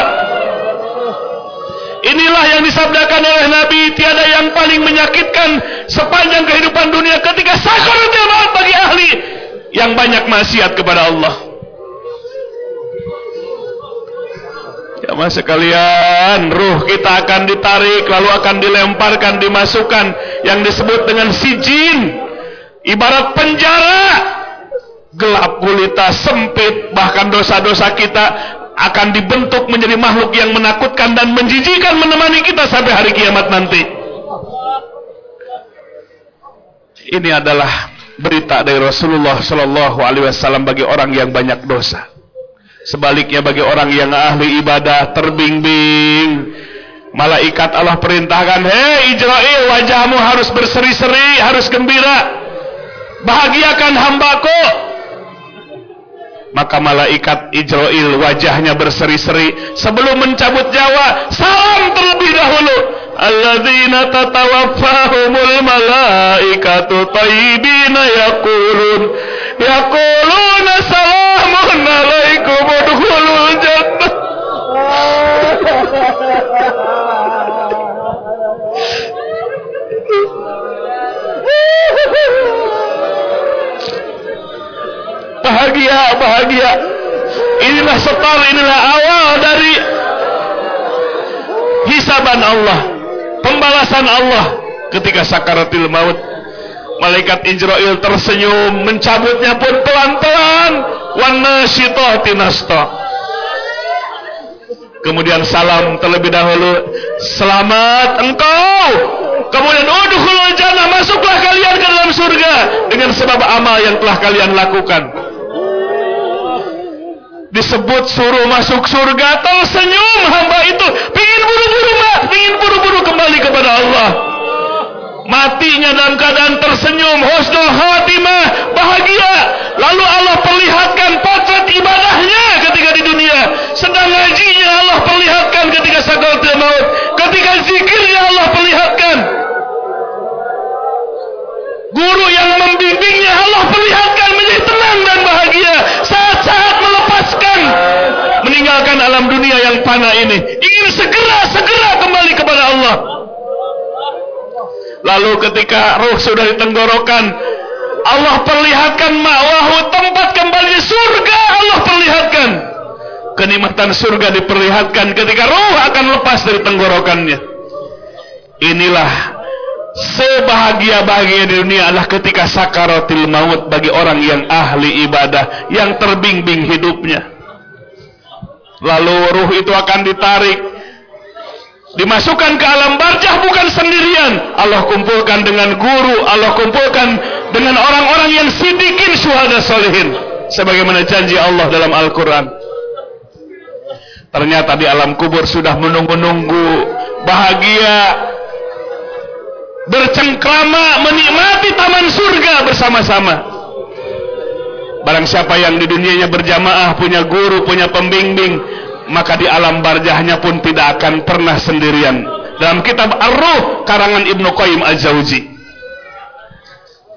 Inilah yang disabdakan oleh Nabi tiada yang paling menyakitkan sepanjang kehidupan dunia ketika sakaratul maut bagi ahli yang banyak maksiat kepada Allah. Jamaah sekalian, ruh kita akan ditarik lalu akan dilemparkan, dimasukkan yang disebut dengan sijin. Ibarat penjara. Gelap gulita, sempit, bahkan dosa-dosa kita akan dibentuk menjadi makhluk yang menakutkan dan menjijikan menemani kita sampai hari kiamat nanti. Ini adalah berita dari Rasulullah Shallallahu Alaihi Wasallam bagi orang yang banyak dosa. Sebaliknya bagi orang yang ahli ibadah terbimbing, malaikat Allah perintahkan, "Hei Israel, wajahmu harus berseri-seri, harus gembira. Bahagiakan hambaku." Maka malaikat Israel wajahnya berseri-seri sebelum mencabut nyawa, salam terlebih dahulu. Alladzina tatawaffahumul malaikatu tayyibina yaqulun yaquluna salamun alaikum jannah bahagia bahagia. Inilah setar inilah awal dari hisaban Allah pembalasan Allah ketika sakaratil maut Malaikat Israel tersenyum, mencabutnya pun pelan-pelan. Wana syitati Kemudian salam terlebih dahulu. Selamat engkau. Kemudian udhul jannah, masuklah kalian ke dalam surga dengan sebab amal yang telah kalian lakukan. Disebut suruh masuk surga, tersenyum hamba itu, pingin buru-buru, pingin buru-buru kembali kepada Allah matinya dalam keadaan tersenyum husnul khatimah bahagia. Lalu Allah perlihatkan potret ibadahnya ketika di dunia. Sedang ngajinya Allah perlihatkan ketika sakaratul maut. Ketika zikirnya Allah perlihatkan. Guru yang membimbingnya Allah perlihatkan menjadi tenang dan bahagia. Saat-saat melepaskan meninggalkan alam dunia yang panah ini. Ingin segera-segera kembali kepada Allah Lalu ketika ruh sudah ditenggorokan, Allah perlihatkan ma'wahu tempat kembali surga Allah perlihatkan. Kenikmatan surga diperlihatkan ketika ruh akan lepas dari tenggorokannya. Inilah sebahagia-bahagia di dunia adalah ketika sakaratil maut bagi orang yang ahli ibadah, yang terbimbing hidupnya. Lalu ruh itu akan ditarik dimasukkan ke alam barjah bukan sendirian. Allah kumpulkan dengan guru Allah kumpulkan dengan orang-orang yang sidikin syuhada solehin sebagaimana janji Allah dalam Al-Quran. Ternyata di alam kubur sudah menunggu-nunggu bahagia bercengkrama menikmati taman surga bersama-sama. Barang siapa yang di dunianya berjamaah punya guru, punya pembimbing maka di alam barjahnya pun tidak akan pernah sendirian. Dalam kitab Ar-Ruh karangan Ibnu Qayyim Az-Zauji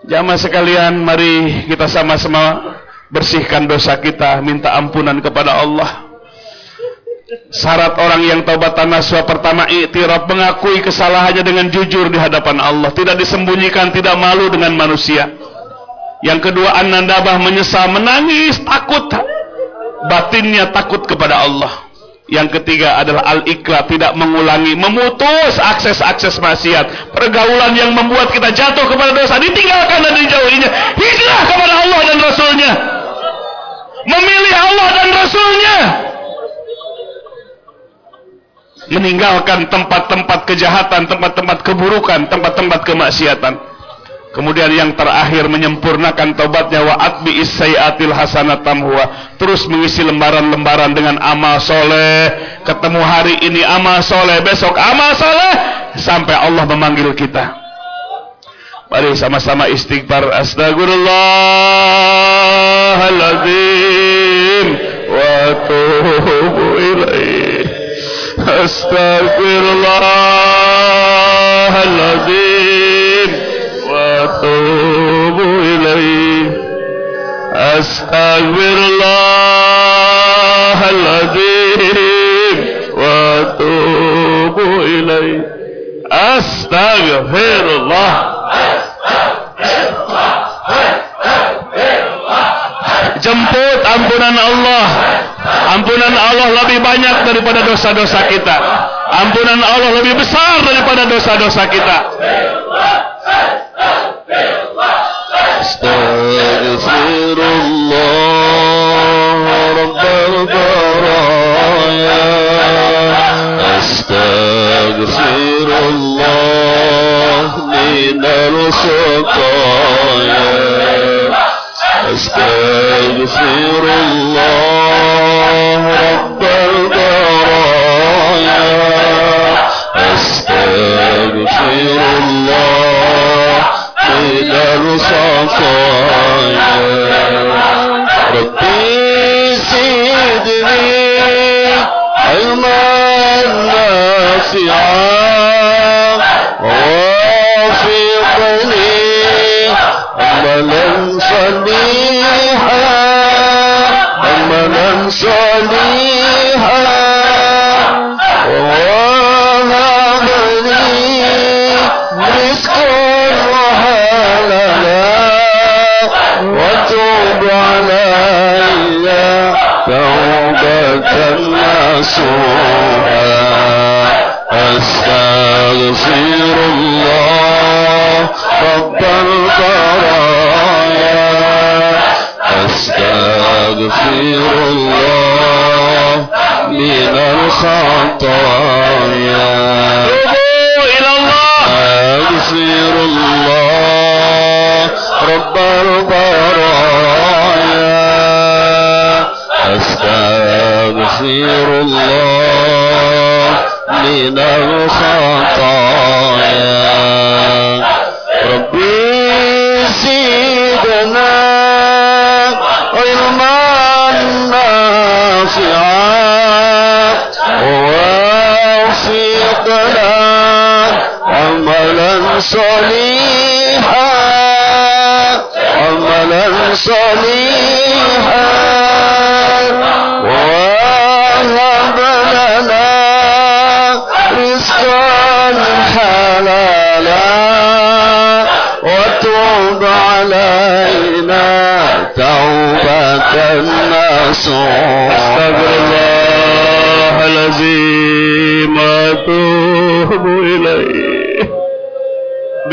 jamaah sekalian mari kita sama-sama bersihkan dosa kita minta ampunan kepada Allah. Syarat orang yang taubat nasuha pertama iktiraf mengakui kesalahannya dengan jujur di hadapan Allah. Tidak disembunyikan tidak malu dengan manusia. Yang kedua an-nadabah menyesal menangis takut batinnya takut kepada Allah Yang ketiga adalah al-ikla, tidak mengulangi, memutus akses-akses maksiat. Pergaulan yang membuat kita jatuh kepada dosa, ditinggalkan dan dijauhinya. Hijrah kepada Allah dan Rasulnya. Memilih Allah dan Rasulnya. Meninggalkan tempat-tempat kejahatan, tempat-tempat keburukan, tempat-tempat kemaksiatan. Kemudian yang terakhir menyempurnakan taubatnya wa atbi issayatil hasanat tamhuwa. Terus mengisi lembaran-lembaran dengan amal soleh. Ketemu hari ini amal soleh, besok amal soleh. Sampai Allah memanggil kita. Mari sama-sama istighfar. Astagfirullahaladzim. Wa tuhu ilaih. Astagfirullahaladzim. أستغفر الله العظيم وأتوب إليه أستغفر الله Jemput ampunan Allah. Ampunan Allah lebih banyak daripada dosa-dosa kita. Ampunan Allah lebih besar daripada dosa-dosa kita. أستغفر الله رب البرايا. أستغفر الله من الخطايا. أستغفر الله الخطايا ربي زدني علما نافعا ووفقني عملا صالحا عملا صالحا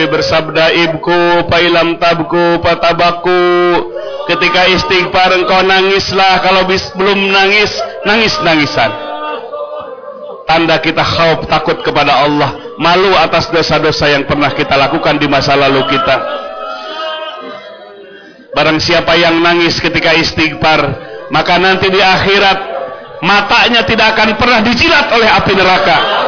bersabda ibku pailam tabku patabaku ketika istighfar engkau nangislah. Kalau bis, belum nangis nangis nangisan tanda kita khauf takut kepada Allah. Malu atas dosa-dosa yang pernah kita lakukan di masa lalu kita. Barang siapa yang nangis ketika istighfar maka nanti di akhirat matanya tidak akan pernah dijilat oleh api neraka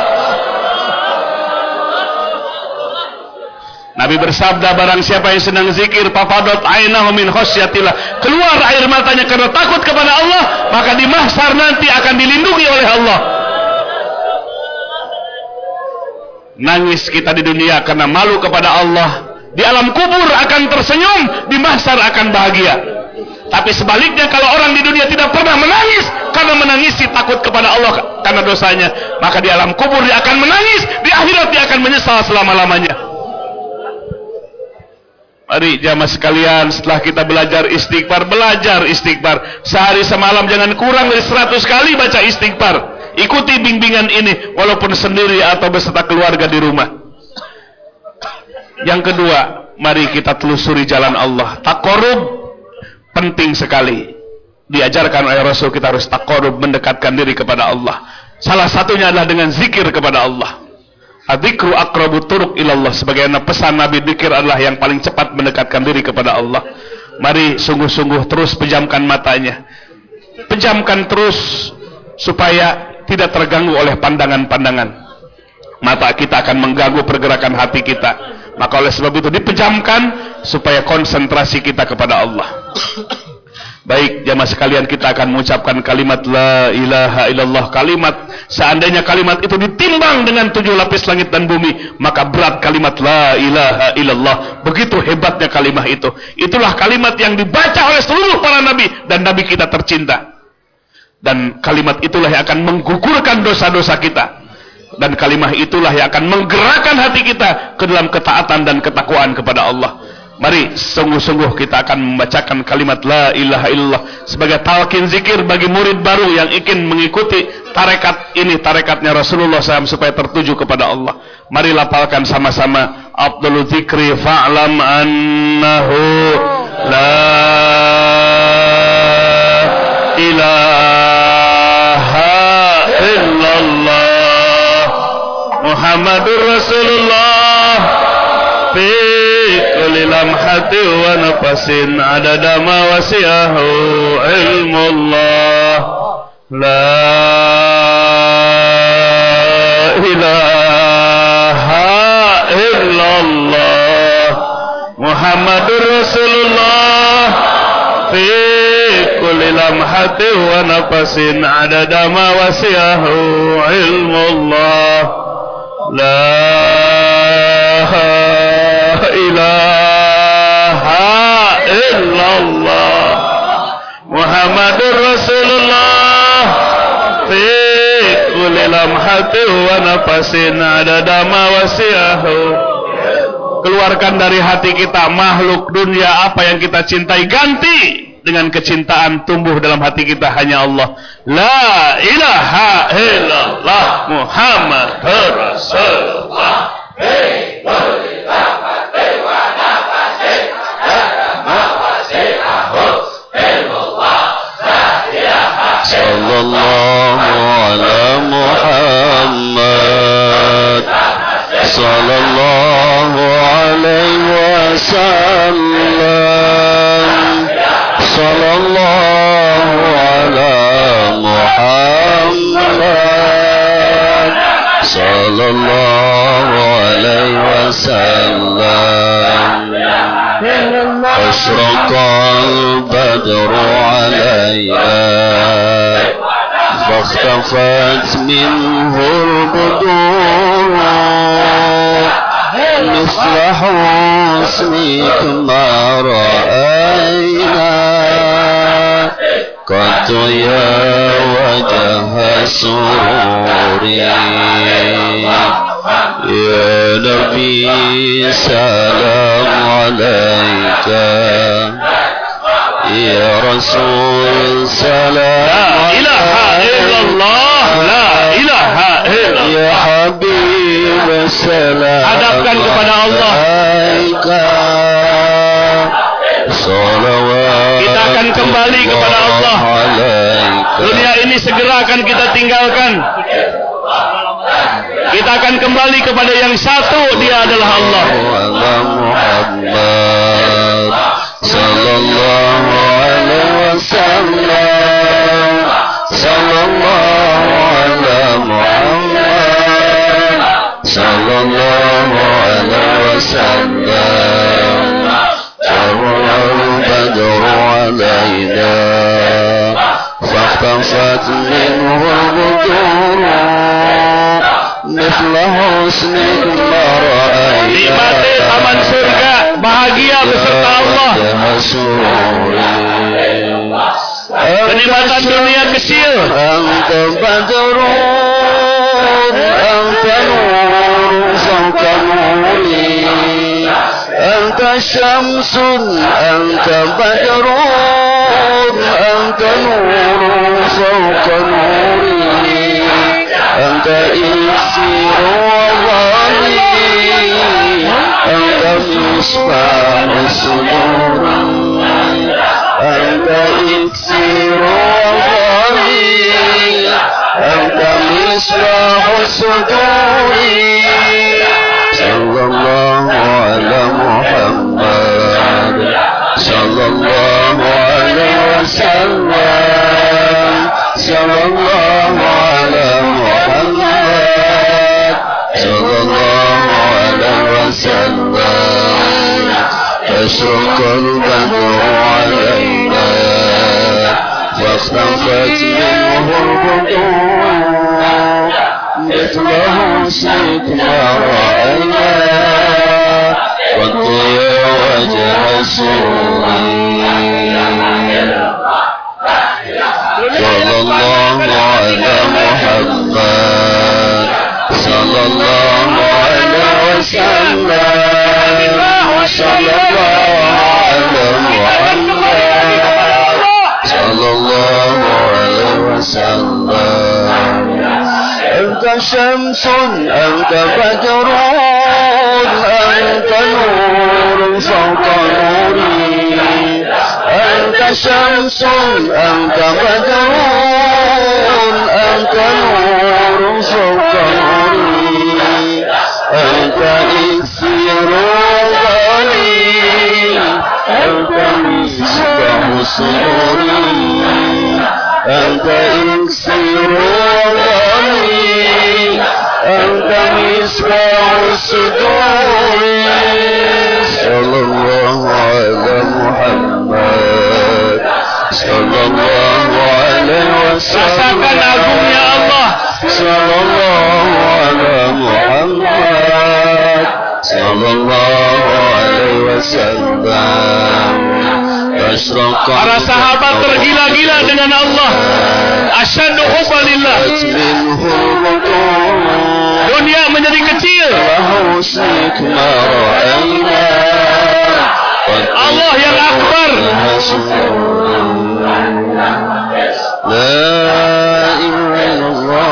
Nabi bersabda barang siapa yang sedang zikir papadot ainahu min khosyatillah keluar air matanya karena takut kepada Allah maka di mahsyar nanti akan dilindungi oleh Allah. Nangis kita di dunia karena malu kepada Allah. Di alam kubur akan tersenyum di mahsyar akan bahagia. Tapi sebaliknya kalau orang di dunia tidak pernah menangis karena menangisi takut kepada Allah karena dosanya maka di alam kubur dia akan menangis di akhirat dia akan menyesal selama-lamanya Mari jamaah sekalian setelah kita belajar istighfar, belajar istighfar. Sehari semalam jangan kurang dari 100 kali baca istighfar. Ikuti bimbingan ini walaupun sendiri atau beserta keluarga di rumah. Yang kedua, mari kita telusuri jalan Allah. Takorub penting sekali. Diajarkan oleh Rasul kita harus takorub mendekatkan diri kepada Allah. Salah satunya adalah dengan zikir kepada Allah. Adzikru akrabu turuk ilallah. Sebagaimana pesan Nabi Dikir adalah yang paling cepat mendekatkan diri kepada Allah. Mari sungguh-sungguh terus pejamkan matanya. Pejamkan terus supaya tidak terganggu oleh pandangan-pandangan. Mata kita akan mengganggu pergerakan hati kita. Maka oleh sebab itu dipejamkan supaya konsentrasi kita kepada Allah. Baik, jamaah sekalian kita akan mengucapkan kalimat la ilaha illallah. Kalimat seandainya kalimat itu ditimbang dengan tujuh lapis langit dan bumi, maka berat kalimat la ilaha illallah. Begitu hebatnya kalimat itu. Itulah kalimat yang dibaca oleh seluruh para nabi dan nabi kita tercinta. Dan kalimat itulah yang akan menggugurkan dosa-dosa kita. Dan kalimat itulah yang akan menggerakkan hati kita ke dalam ketaatan dan ketakwaan kepada Allah. Mari sungguh-sungguh kita akan membacakan kalimat La ilaha illallah sebagai talqin zikir bagi murid baru yang ingin mengikuti tarekat ini, tarekatnya Rasulullah SAW supaya tertuju kepada Allah. Mari lapalkan sama-sama Abdul Zikri fa'lam annahu La ilaha illallah Muhammadur Rasulullah kulli lamhati wa nafasin adada ma wasi'ahu ilmullah. La ilaha illallah. Muhammadur Rasulullah. Fi kulli lamhati wa nafasin adada ma wasi'ahu ilmullah. La ilaha illallah. Muhammadur Rasulullah. Fi kulli lamhati wa nafasin adada ma wasi'ahu. Keluarkan dari hati kita makhluk dunia apa yang kita cintai. Ganti dengan kecintaan tumbuh dalam hati kita hanya Allah. La ilaha illallah Muhammad Rasulullah. Hey, الله على محمد صلى الله عليه وسلم صلى الله على محمد صلى الله عليه وسلم. أشرق البدر علينا فاختفت منه البدور مثل حسنك ما رأينا. قد يا وجه سروري يا نبي سلام عليك يا رسول سلام لا إله إلا الله لا إله إلا الله يا حبيب السلام hadapkan kepada Allah kita akan kembali kepada Allah. Dunia ini segera akan kita tinggalkan. Kita akan kembali kepada yang satu, Dia adalah Allah. Sallallahu الله عليه وسلم شر البدر علينا فاختفت منه البدور مثل حسنك ما رأينا taman surga bahagia beserta Allah kenikmatan dunia kecil anta badrun anta nur fawqa nuri شمس أنت بدر أنت نور فوق نور أنت إكسير وظهري أنت مصباح الصدور. أنت إكسير وظهري أنت مصباح الصدور. صلى الله على محمد صلى الله عليه وسلم صلى الله على محمد صلى الله عليه وسلم أشرق البدر علينا واختفت منه البدور مثل حسنك ما رأينا وطيع وجه سوري صلى الله على محمد صلى الله عليه وسلم صلى الله على محمد صلى الله عليه وسلم أنت شمس أنت بدر أنت نور فوق نوري أنت شمس أنت بدر أنت نور فوق نوري أنت إكسير غني أنت مصباح سروري أنت إكسير غني أنت مصباح الصدور صلى الله على محمد صلى الله عليه وسلم. agungnya Allah. صلى الله على محمد. صلى الله عليه wasallam. Para sahabat tergila-gila dengan Allah. Asyadu hubbalillah. Dunia menjadi kecil. Allah yang akbar. La ilaha illallah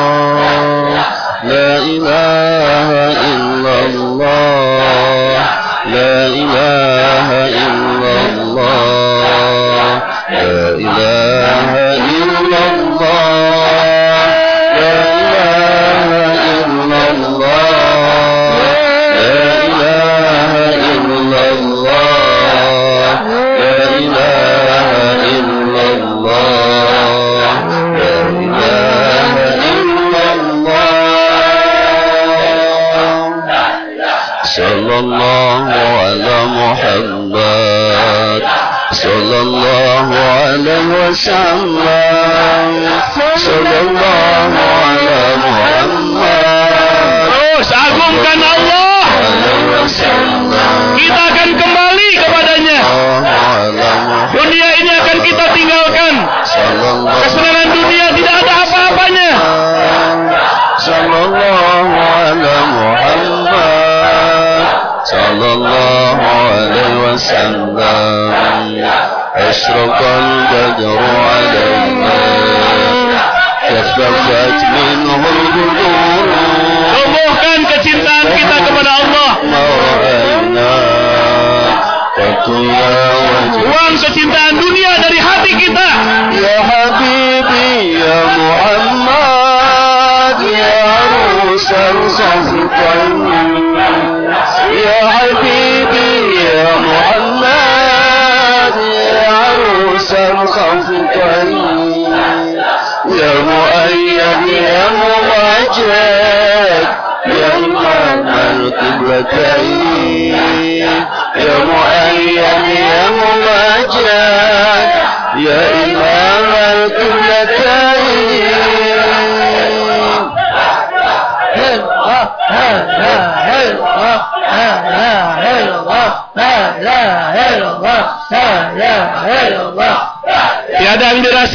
La ilaha illallah. لا إله إلا الله لا إله إلا الله لا إله إلا الله لا إله إلا الله لا إله إلا الله لا إله إلا الله الله صلى الله عليه وسلم صلى الله على محمد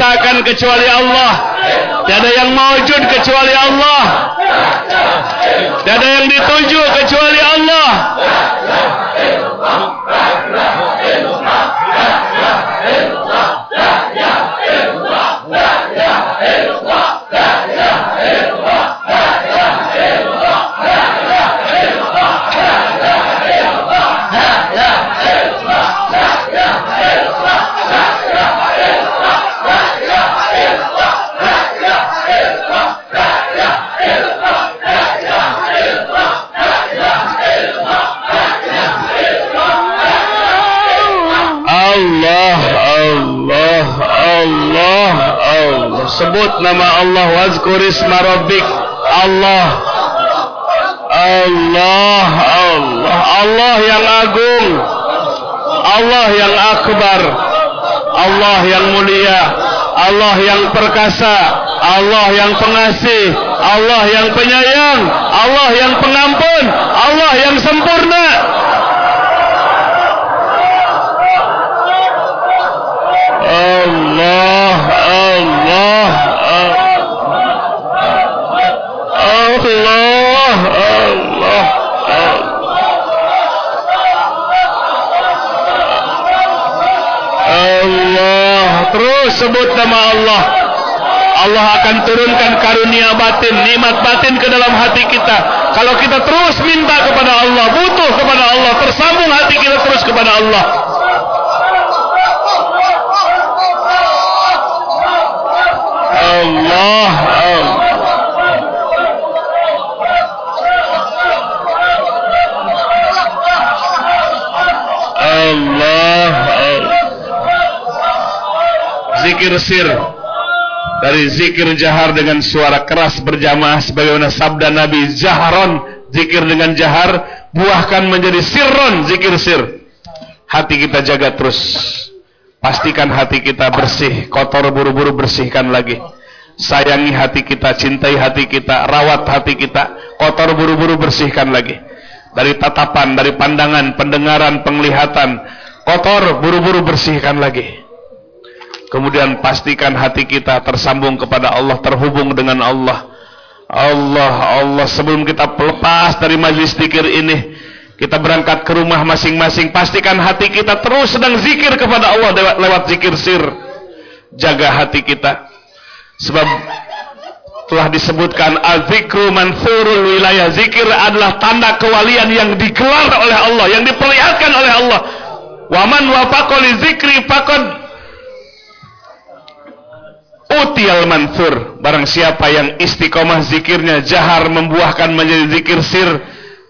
dirasakan kecuali Allah. Tiada yang mewujud kecuali Allah. Nama Allah wazkur isma rabbik. Allah. Allah, Allah, Allah yang agung. Allah yang akbar. Allah yang mulia. Allah yang perkasa. Allah yang pengasih. Allah yang penyayang. Allah yang pengampun. Allah yang sempurna. Allah, Allah, Allah, Allah, Allah. Terus sebut nama Allah. Allah akan turunkan karunia batin, nikmat batin ke dalam hati kita. Kalau kita terus minta kepada Allah, butuh kepada Allah, tersambung hati kita terus kepada Allah. Allah, Allah. Allah, Allah. Zikir sir dari zikir jahar dengan suara keras berjamaah sebagaimana sabda Nabi Jaharon zikir dengan jahar buahkan menjadi sirron zikir sir hati kita jaga terus pastikan hati kita bersih kotor buru-buru bersihkan lagi sayangi hati kita, cintai hati kita, rawat hati kita, kotor buru-buru bersihkan lagi. Dari tatapan, dari pandangan, pendengaran, penglihatan, kotor buru-buru bersihkan lagi. Kemudian pastikan hati kita tersambung kepada Allah, terhubung dengan Allah. Allah, Allah sebelum kita lepas dari majlis zikir ini, kita berangkat ke rumah masing-masing, pastikan hati kita terus sedang zikir kepada Allah lewat, lewat zikir sir. Jaga hati kita Sebab telah disebutkan azikru mansurul wilayah zikir adalah tanda kewalian yang digelar oleh Allah yang diperlihatkan oleh Allah waman wafaqo li zikri faqad utial mansur barang siapa yang istiqomah zikirnya jahar membuahkan menjadi zikir sir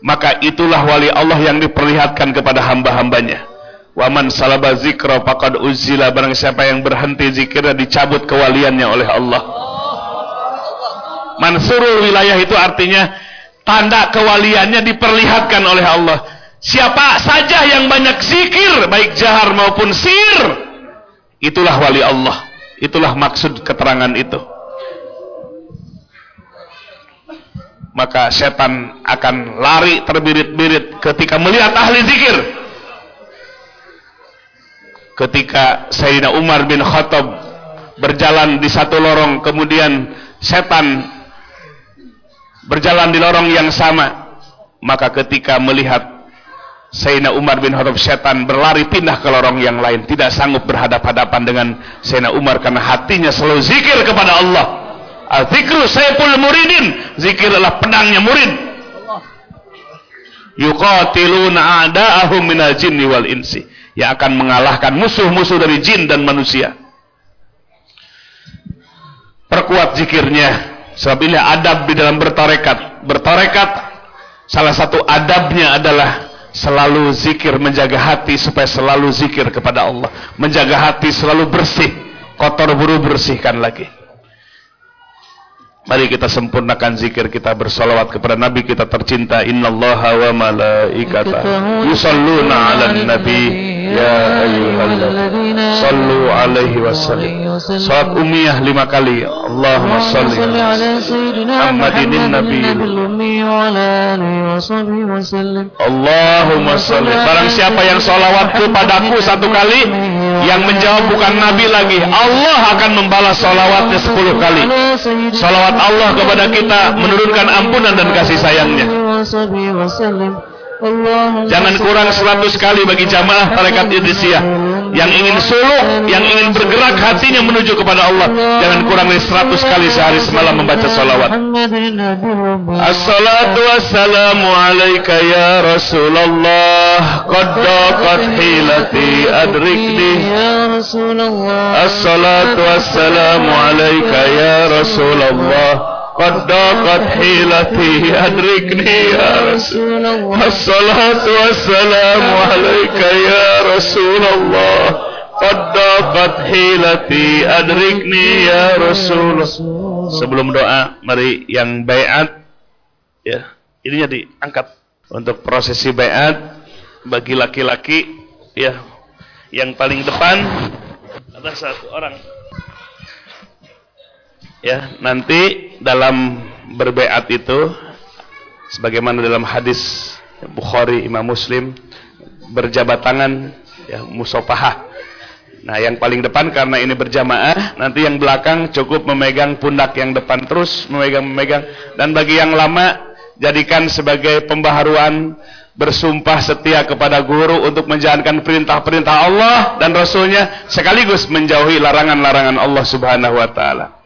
maka itulah wali Allah yang diperlihatkan kepada hamba-hambanya Waman salaba zikra faqad uzila barang siapa yang berhenti zikirnya dicabut kewaliannya oleh Allah. Mansurul wilayah itu artinya tanda kewaliannya diperlihatkan oleh Allah. Siapa saja yang banyak zikir baik jahar maupun sir itulah wali Allah. Itulah maksud keterangan itu. Maka setan akan lari terbirit-birit ketika melihat ahli zikir ketika Sayyidina Umar bin Khattab berjalan di satu lorong kemudian setan berjalan di lorong yang sama maka ketika melihat Sayyidina Umar bin Khattab setan berlari pindah ke lorong yang lain tidak sanggup berhadap-hadapan dengan Sayyidina Umar karena hatinya selalu zikir kepada Allah Al-zikru sayful muridin zikir adalah pedangnya murid yuqatiluna a'da'ahum minal jinni wal insi yang akan mengalahkan musuh-musuh dari jin dan manusia. Perkuat zikirnya. Sebab ini adab di dalam bertarekat. Bertarekat salah satu adabnya adalah selalu zikir menjaga hati supaya selalu zikir kepada Allah. Menjaga hati selalu bersih. Kotor buru bersihkan lagi. Mari kita sempurnakan zikir kita bersolawat kepada Nabi kita tercinta. Inna Allah wa malaikata yusalluna ala nabi Ya ayyuhalladzina sallu alaihi wasallam. Salat ummiyah lima kali. Allahumma salli ala sayyidina Muhammadin nabi Allahumma salli. Barang siapa yang salawat kepadaku satu kali, yang menjawab bukan nabi lagi, Allah akan membalas salawatnya sepuluh kali. Salawat Allah kepada kita menurunkan ampunan dan kasih sayangnya. Jangan kurang 100 kali bagi jamaah tarekat Idrisiyah yang ingin suluk, yang ingin bergerak hatinya menuju kepada Allah. Jangan kurang dari 100 kali sehari semalam membaca salawat. Assalatu wassalamu alaika ya Rasulullah. Qad hilati adrikni. Assalatu wassalamu alaika ya Rasulullah قد ضاقت حيلتي أدركني يا رسول الله الصلاة والسلام عليك يا رسول الله qaddaqat hilati adrikni ya Rasul. Sebelum doa, mari yang bayat ya, ininya diangkat untuk prosesi bayat bagi laki-laki ya yang paling depan ada satu orang ya nanti dalam berbeat itu sebagaimana dalam hadis Bukhari Imam Muslim berjabat tangan ya musafahah Nah, yang paling depan karena ini berjamaah, nanti yang belakang cukup memegang pundak yang depan terus memegang-memegang dan bagi yang lama jadikan sebagai pembaharuan bersumpah setia kepada guru untuk menjalankan perintah-perintah Allah dan Rasulnya sekaligus menjauhi larangan-larangan Allah Subhanahu Wa Taala.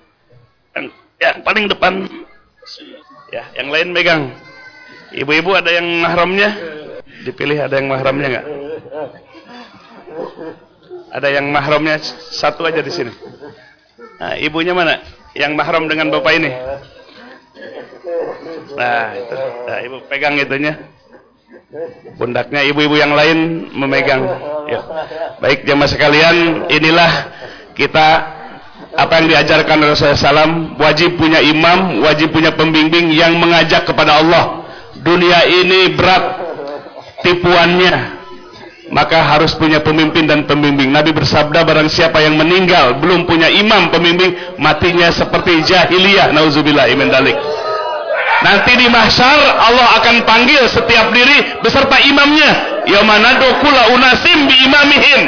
Yang, paling depan, ya, yang lain megang. Ibu-ibu ada yang mahramnya? Dipilih ada yang mahramnya nggak? Ada yang mahramnya satu aja di sini. Nah, ibunya mana? Yang mahram dengan bapak ini. Nah, itu. Nah, ibu pegang itunya. Pundaknya ibu-ibu yang lain memegang. Ya. Baik jemaah sekalian, inilah kita apa yang diajarkan Rasulullah SAW wajib punya imam, wajib punya pembimbing yang mengajak kepada Allah. Dunia ini berat tipuannya, maka harus punya pemimpin dan pembimbing. Nabi bersabda barang siapa yang meninggal belum punya imam pembimbing, matinya seperti jahiliyah. Nauzubillah imin dalik. Nanti di mahsyar Allah akan panggil setiap diri beserta imamnya. Yaumanadu kula unasim bi imamihim.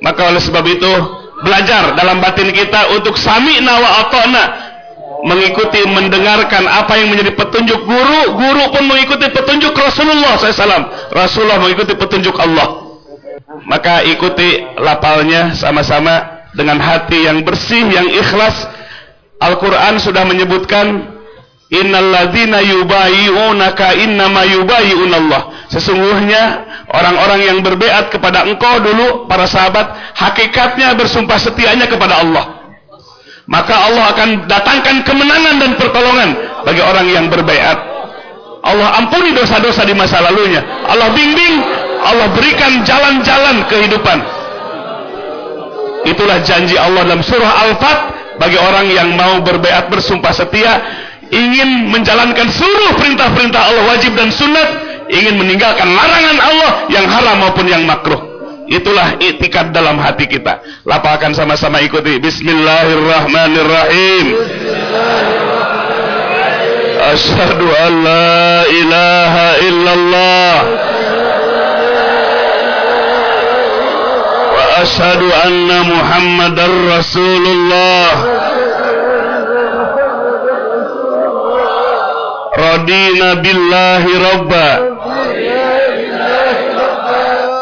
Maka oleh sebab itu belajar dalam batin kita untuk sami nawa atona mengikuti mendengarkan apa yang menjadi petunjuk guru. Guru pun mengikuti petunjuk Rasulullah SAW Rasulullah mengikuti petunjuk Allah. Maka ikuti lapalnya sama-sama dengan hati yang bersih yang ikhlas. Al-Quran sudah menyebutkan Innalladzina yubayi'unaka innama yubayi'unallah. Sesungguhnya orang-orang yang berbeat kepada engkau dulu para sahabat hakikatnya bersumpah setianya kepada Allah maka Allah akan datangkan kemenangan dan pertolongan bagi orang yang berbaiat. Allah ampuni dosa-dosa di masa lalunya. Allah bimbing, Allah berikan jalan-jalan kehidupan. Itulah janji Allah dalam surah Al-Fat bagi orang yang mau berbaiat bersumpah setia, ingin menjalankan seluruh perintah-perintah Allah wajib dan sunat, ingin meninggalkan larangan Allah yang haram maupun yang makruh. Itulah itikad dalam hati kita. Lapalkan sama-sama ikuti. Bismillahirrahmanirrahim. Asyhadu an la ilaha illallah. Wa asyhadu anna Muhammadar Rasulullah. radina billahi rabba.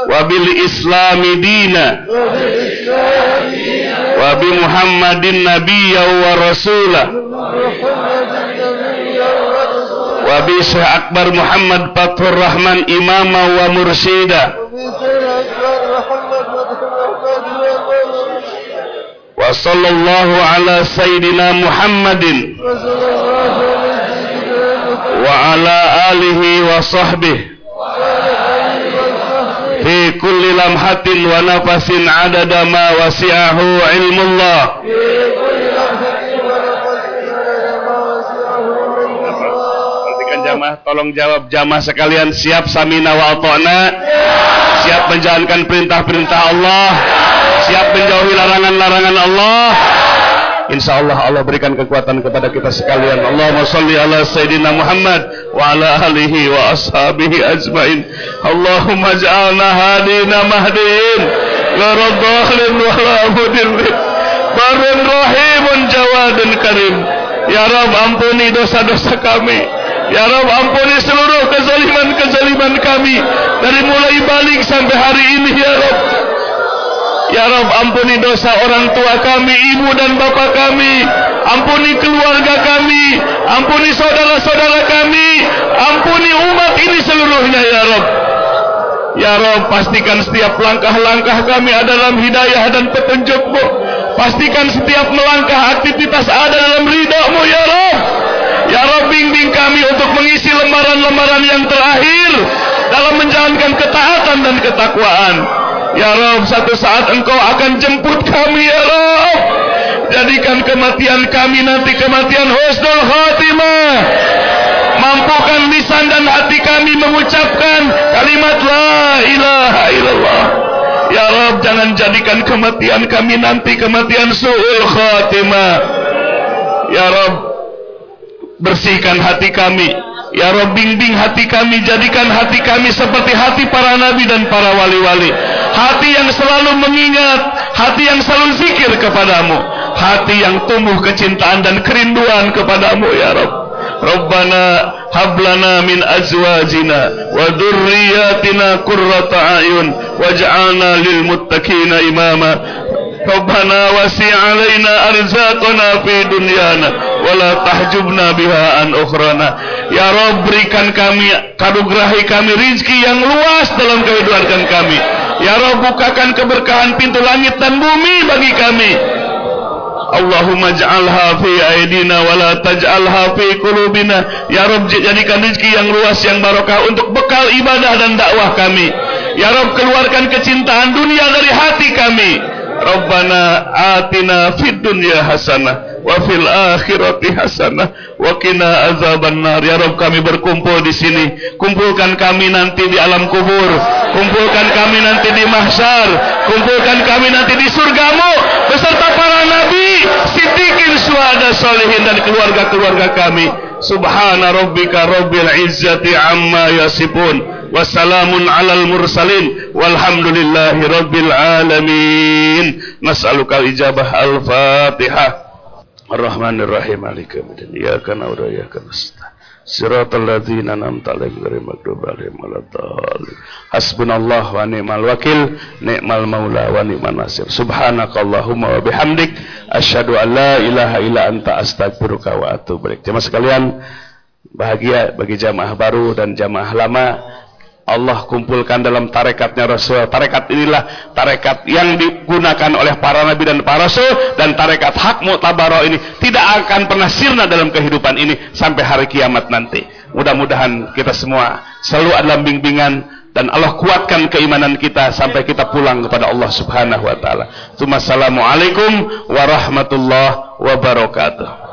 Wa bil islami dina. Wa bi muhammadin nabiyya wa rasula wa bi syekh akbar muhammad fathur rahman imama wa mursida. Wa sallallahu ala sayyidina muhammadin. wa sallallahu wa ala alihi wa sahbihi. Fi kulli lamhatin wa nafasin adada ma wasi'ahu ilmullah. Allah. jamaah tolong jawab. Jamaah sekalian siap samina wa ata'na? Siap menjalankan perintah-perintah Allah? Siap menjauhi larangan-larangan Allah? Insya Allah Allah berikan kekuatan kepada kita sekalian. Allahumma salli ala Sayyidina Muhammad wa ala alihi wa ashabihi ajmain. Allahumma ja'alna hadina mahdin. Garadhalin wa la mudirrin. Barun rahimun jawadun karim. Ya Rab ampuni dosa-dosa kami. Ya Rab ampuni seluruh kezaliman-kezaliman kami. Dari mulai balik sampai hari ini ya Rab. Ya Rob ampuni dosa orang tua kami, ibu dan bapak kami. Ampuni keluarga kami. Ampuni saudara-saudara kami. Ampuni umat ini seluruhnya ya Rob. Ya Rob pastikan setiap langkah-langkah kami ada dalam hidayah dan petunjukmu. Pastikan setiap melangkah aktivitas ada dalam ridhamu ya Rob. Ya Rob bimbing kami untuk mengisi lembaran-lembaran yang terakhir dalam menjalankan ketaatan dan ketakwaan. Ya Rob, satu saat engkau akan jemput kami ya Rob. Jadikan kematian kami nanti kematian husnul khatimah. Mampukan lisan dan hati kami mengucapkan kalimat la ilaha illallah. Ya Rob, jangan jadikan kematian kami nanti kematian su'ul khatimah. Ya Rob, bersihkan hati kami Ya Rabb bimbing hati kami Jadikan hati kami seperti hati para nabi dan para wali-wali. Hati yang selalu mengingat Hati yang selalu zikir kepadamu. Hati yang tumbuh kecintaan dan kerinduan kepadamu Ya Rabb Rabbana hablana min azwajina wa dhurriyyatina qurrata ayun waj'alna lil muttaqina imama. Rabbana wasi' alaina arzaqana fi dunyana wala tahjubna biha an ukhrana. Ya Rabb berikan kami karugerahi kami rizki yang luas dalam kehidupan kami. Ya Rabb bukakan keberkahan pintu langit dan bumi bagi kami Allahumma ja'alha fi aidina wa taj'alha fi qulubina. Ya Rabb jadikan rezeki yang luas yang barokah untuk bekal ibadah dan dakwah kami. Ya Rabb keluarkan kecintaan dunia dari hati kami. Rabbana atina fid dunya hasanah wa fil akhirati hasanah wa qina ya Rabb kami berkumpul di sini. Kumpulkan kami nanti di alam kubur. Kumpulkan kami nanti di mahsyar. Kumpulkan kami nanti di surgamu beserta para nabi siddiqin syuhada salihin dan keluarga-keluarga kami. Subhana rabbika rabbil izzati amma yasifun. Wassalamun alal mursalin. Walhamdulillahi rabbil alamin. Nas'aluka ijabah al-fatihah. Ar-rahmanir rahim. Iyyaka na'budu wa iyyaka nasta'in siratal ladzina an'amta 'alaihim ghairil maghdubi 'alaihim waladdallin hasbunallahu wa ni'mal wakil ni'mal maula wa ni'man nasir. Subhanakallahumma wa bihamdik asyhadu an la ilaha illa anta astaghfiruka wa atubu ilaik. Jemaah sekalian bahagia bagi jamaah baru dan jamaah lama Allah kumpulkan dalam tarekatnya Rasul. Tarekat inilah tarekat yang digunakan oleh para nabi dan para rasul dan tarekat hak mu'tabaroh ini tidak akan pernah sirna dalam kehidupan ini sampai hari kiamat nanti. Mudah-mudahan kita semua selalu dalam bimbingan dan Allah kuatkan keimanan kita sampai kita pulang kepada Allah Subhanahu wa taala. Assalamualaikum warahmatullahi wabarakatuh.